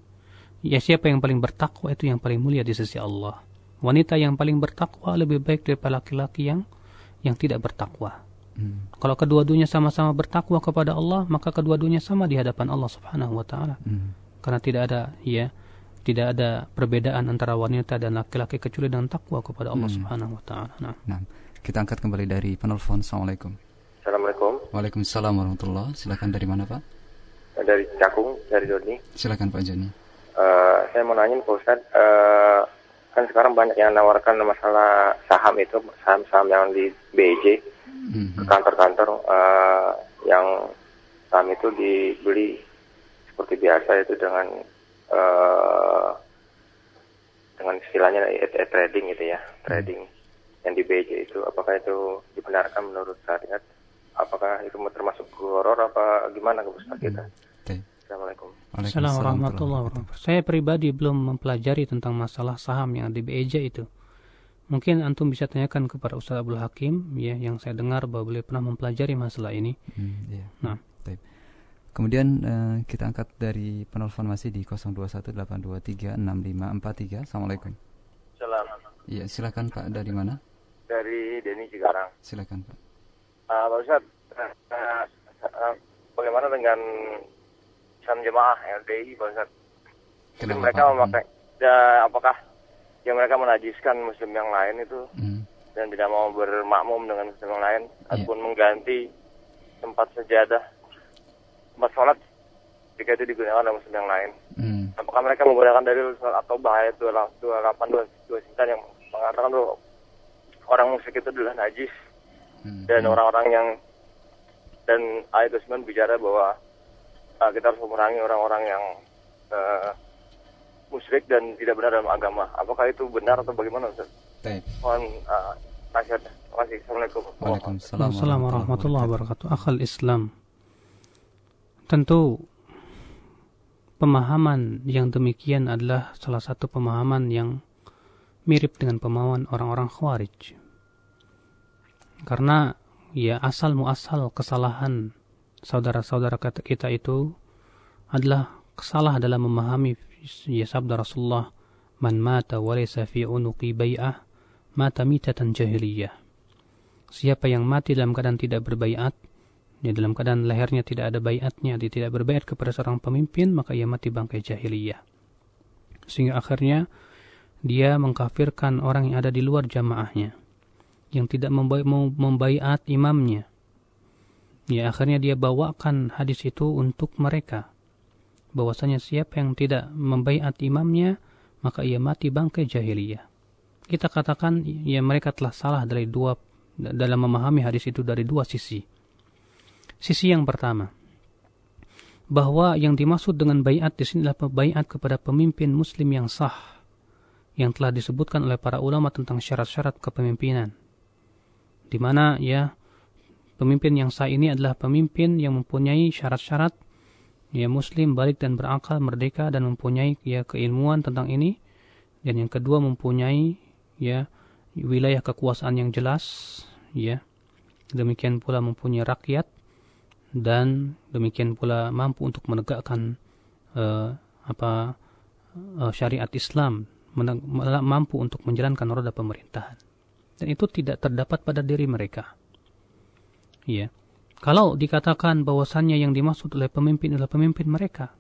ya siapa yang paling bertakwa itu yang paling mulia di sisi Allah. Wanita yang paling bertakwa lebih baik daripada laki-laki yang yang tidak bertakwa. Hmm. Kalau kedua-duanya sama-sama bertakwa kepada Allah, maka kedua-duanya sama di hadapan Allah Subhanahu wa taala. Hmm. Karena tidak ada ya tidak ada perbedaan antara wanita dan laki-laki kecuali dengan takwa kepada Allah hmm. Subhanahu wa taala. Nah. nah, kita angkat kembali dari penelpon. Assalamualaikum. Assalamualaikum. Waalaikumsalam warahmatullahi Silakan dari mana, Pak? Dari Cakung, dari Joni. Silakan Pak Joni. Uh, saya mau nanya Pak Ustaz, uh, kan sekarang banyak yang menawarkan masalah saham itu saham-saham yang di BJ ke kantor-kantor uh, yang saham itu dibeli seperti biasa itu dengan uh, dengan istilahnya e trading gitu ya trading yang di BJ itu. Apakah itu dibenarkan menurut syariat apakah itu termasuk horor apa gimana ke kita Assalamualaikum Assalamualaikum warahmatullahi wabarakatuh saya pribadi belum mempelajari tentang masalah saham yang di BJ itu Mungkin antum bisa tanyakan kepada Ustaz Abdul Hakim ya yang saya dengar bahwa beliau pernah mempelajari masalah ini. Hmm, iya. Nah, Taip. Kemudian uh, kita angkat dari penelpon masih di 0218236543. Assalamualaikum. Salam. Iya, silakan Pak dari mana? Dari Denny Cikarang. Silakan Pak. Uh, Pak Ustaz, uh, uh, uh, bagaimana dengan Islam Jemaah LDI Pak Ustaz? Kenapa, mereka memakai ya, apakah yang mereka menajiskan muslim yang lain itu hmm. dan tidak mau bermakmum dengan muslim yang lain yeah. ataupun mengganti tempat sejadah tempat sholat jika itu digunakan oleh muslim yang lain. Hmm. Apakah mereka menggunakan dalil atau bahaya dua delapan dua dua yang mengatakan bahwa orang musyrik itu adalah najis hmm. dan orang-orang yang dan ayat 9 bicara bahwa uh, kita harus memerangi orang-orang yang uh, musyrik dan tidak benar dalam agama. Apakah itu benar atau bagaimana Ustaz? Baik. Mohon uh, nasihat. Terima kasih. Assalamualaikum. Waalaikumsalam warahmatullahi wabarakatuh. Akal Islam. Tentu pemahaman yang demikian adalah salah satu pemahaman yang mirip dengan pemahaman orang-orang Khawarij. Karena ya asal muasal kesalahan saudara-saudara kita itu adalah salah dalam memahami ya sabda Rasulullah man mata walaysa fi unuqi bai'ah mata mitatan jahiliyah. Siapa yang mati dalam keadaan tidak berbaiat ya dalam keadaan lehernya tidak ada baiatnya dia tidak berbaiat kepada seorang pemimpin maka ia mati bangkai jahiliyah. Sehingga akhirnya dia mengkafirkan orang yang ada di luar jamaahnya yang tidak membaiat imamnya ya akhirnya dia bawakan hadis itu untuk mereka bahwasanya siapa yang tidak membaiat imamnya maka ia mati bangkai jahiliyah. Kita katakan ya mereka telah salah dari dua dalam memahami hadis itu dari dua sisi. Sisi yang pertama, bahwa yang dimaksud dengan bayat di sini adalah bayat kepada pemimpin muslim yang sah yang telah disebutkan oleh para ulama tentang syarat-syarat kepemimpinan. Di mana ya pemimpin yang sah ini adalah pemimpin yang mempunyai syarat-syarat. Ya muslim balik dan berakal merdeka dan mempunyai ya keilmuan tentang ini. Dan yang kedua mempunyai ya wilayah kekuasaan yang jelas ya. Demikian pula mempunyai rakyat dan demikian pula mampu untuk menegakkan uh, apa uh, syariat Islam mampu untuk menjalankan roda pemerintahan. Dan itu tidak terdapat pada diri mereka ya kalau dikatakan bahwasannya yang dimaksud oleh pemimpin adalah pemimpin mereka,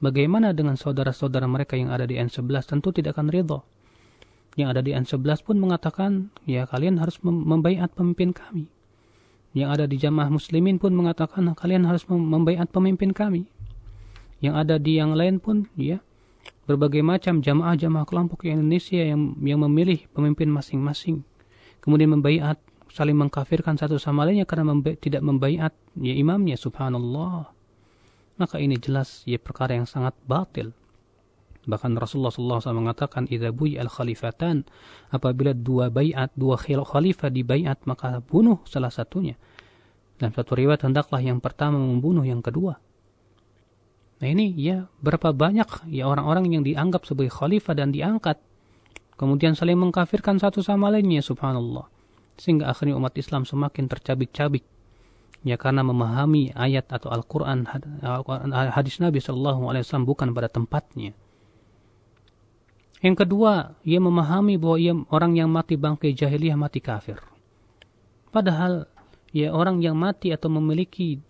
bagaimana dengan saudara-saudara mereka yang ada di N11 tentu tidak akan ridho. Yang ada di N11 pun mengatakan, ya kalian harus membaiat pemimpin kami. Yang ada di jamaah muslimin pun mengatakan, kalian harus membaiat pemimpin kami. Yang ada di yang lain pun, ya, berbagai macam jamaah-jamaah kelompok Indonesia yang yang memilih pemimpin masing-masing. Kemudian membaiat saling mengkafirkan satu sama lainnya karena memba tidak membaiat ya imamnya subhanallah. Maka ini jelas ya perkara yang sangat batil. Bahkan Rasulullah SAW mengatakan idza al khalifatan apabila dua baiat dua khalifah dibaiat maka bunuh salah satunya. Dalam satu riwayat hendaklah yang pertama membunuh yang kedua. Nah ini ya berapa banyak ya orang-orang yang dianggap sebagai khalifah dan diangkat. Kemudian saling mengkafirkan satu sama lainnya subhanallah sehingga akhirnya umat Islam semakin tercabik-cabik ya karena memahami ayat atau Al-Quran hadis Nabi Shallallahu Alaihi Wasallam bukan pada tempatnya. Yang kedua, ia memahami bahwa ia orang yang mati bangkai jahiliyah mati kafir. Padahal ya orang yang mati atau memiliki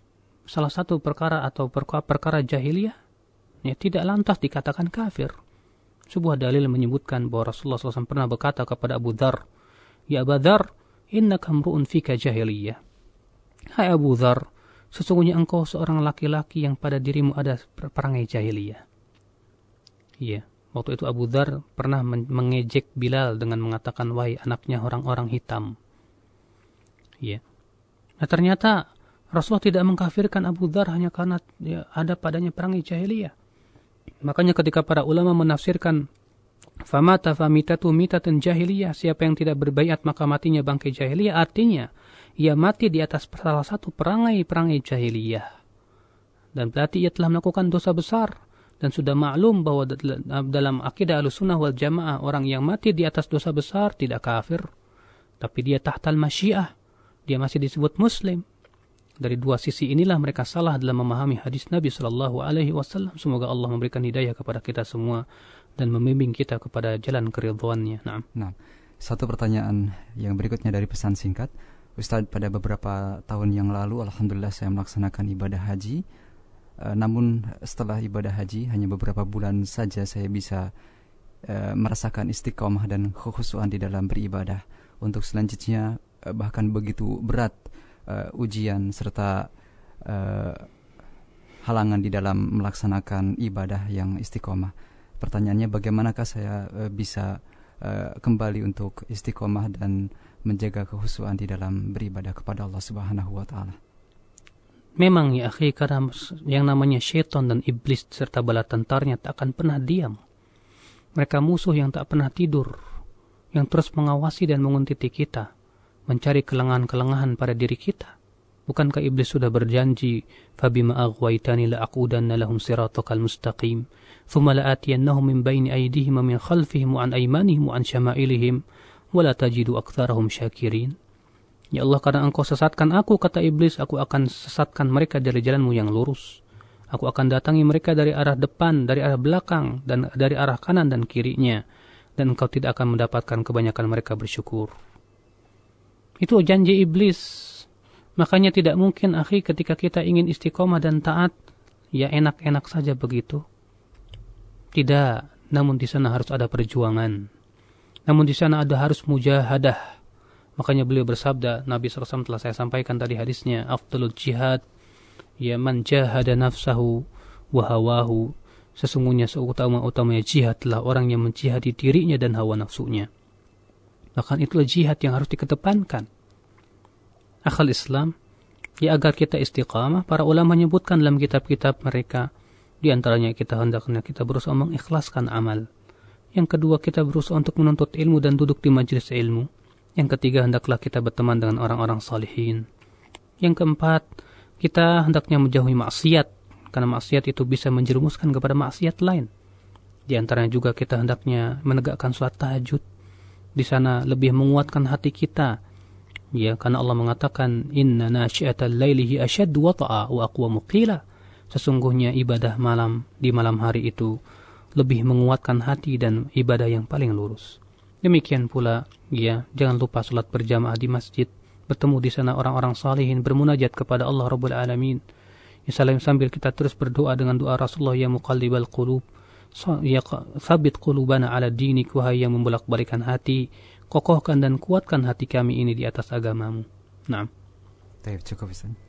salah satu perkara atau perkara, perkara jahiliyah ya tidak lantas dikatakan kafir. Sebuah dalil menyebutkan bahwa Rasulullah SAW pernah berkata kepada Abu Dhar, Ya Abu Dhar, innaka mru'un fika jahiliyah. Hai Abu Dhar, sesungguhnya engkau seorang laki-laki yang pada dirimu ada perangai jahiliyah. Iya, Waktu itu Abu Dhar pernah mengejek Bilal dengan mengatakan, wahai anaknya orang-orang hitam. Ya. Nah ternyata Rasulullah tidak mengkafirkan Abu Dhar hanya karena ya, ada padanya perang jahiliyah. Makanya ketika para ulama menafsirkan famata famitatu mitatan jahiliyah, siapa yang tidak berbaiat maka matinya bangkai jahiliyah, artinya ia mati di atas salah satu perangai-perangai jahiliyah. Dan berarti ia telah melakukan dosa besar. Dan sudah maklum bahwa dalam akidah al-sunnah wal jamaah orang yang mati di atas dosa besar tidak kafir. Tapi dia tahtal masyiah. Dia masih disebut muslim. Dari dua sisi inilah mereka salah dalam memahami hadis Nabi Shallallahu Alaihi Wasallam. Semoga Allah memberikan hidayah kepada kita semua dan membimbing kita kepada jalan keridhaannya. Nah. nah, satu pertanyaan yang berikutnya dari pesan singkat. Ustadz, pada beberapa tahun yang lalu, Alhamdulillah saya melaksanakan ibadah haji. E, namun setelah ibadah haji, hanya beberapa bulan saja saya bisa e, merasakan istiqomah dan kekhusuan di dalam beribadah. Untuk selanjutnya, e, bahkan begitu berat uh, ujian serta uh, halangan di dalam melaksanakan ibadah yang istiqomah. Pertanyaannya bagaimanakah saya uh, bisa uh, kembali untuk istiqomah dan menjaga kehusuan di dalam beribadah kepada Allah Subhanahu wa taala. Memang ya akhi karena yang namanya syaitan dan iblis serta bala tentarnya tak akan pernah diam. Mereka musuh yang tak pernah tidur, yang terus mengawasi dan menguntiti kita mencari kelengahan-kelengahan pada diri kita. Bukankah iblis sudah berjanji, "Fabima aghwaytani la'aqudanna lahum siratakal mustaqim, aydihim wa min khalfihim wa an aymanihim wa an syama'ilihim, wa la tajidu aktsarahum syakirin." Ya Allah, karena engkau sesatkan aku, kata iblis, aku akan sesatkan mereka dari jalanmu yang lurus. Aku akan datangi mereka dari arah depan, dari arah belakang, dan dari arah kanan dan kirinya. Dan engkau tidak akan mendapatkan kebanyakan mereka bersyukur. Itu janji iblis. Makanya tidak mungkin akhi ketika kita ingin istiqomah dan taat, ya enak-enak saja begitu. Tidak, namun di sana harus ada perjuangan. Namun di sana ada harus mujahadah. Makanya beliau bersabda, Nabi SAW telah saya sampaikan tadi hadisnya, Afdalul jihad, ya man jahada nafsahu wahawahu. Sesungguhnya seutama-utamanya jihad telah orang yang menjihadi dirinya dan hawa nafsunya. Bahkan itulah jihad yang harus dikedepankan. Akal Islam, ya agar kita istiqamah, para ulama menyebutkan dalam kitab-kitab mereka, di antaranya kita hendaknya kita berusaha mengikhlaskan amal. Yang kedua, kita berusaha untuk menuntut ilmu dan duduk di majelis ilmu. Yang ketiga, hendaklah kita berteman dengan orang-orang salihin. Yang keempat, kita hendaknya menjauhi maksiat, karena maksiat itu bisa menjerumuskan kepada maksiat lain. Di antaranya juga kita hendaknya menegakkan sholat tahajud, di sana lebih menguatkan hati kita. Ya, karena Allah mengatakan inna nasyiatal laili asyad wata'a wa aqwamu qila. Sesungguhnya ibadah malam di malam hari itu lebih menguatkan hati dan ibadah yang paling lurus. Demikian pula, ya, jangan lupa salat berjamaah di masjid, bertemu di sana orang-orang salihin bermunajat kepada Allah Rabbul Alamin. Ya, sambil kita terus berdoa dengan doa Rasulullah ya muqallibal qulub ya sabit qulubana ala dinik wahai yang membolak-balikan hati kokohkan dan kuatkan hati kami ini di atas agamamu nah Baik, cukup Ustaz.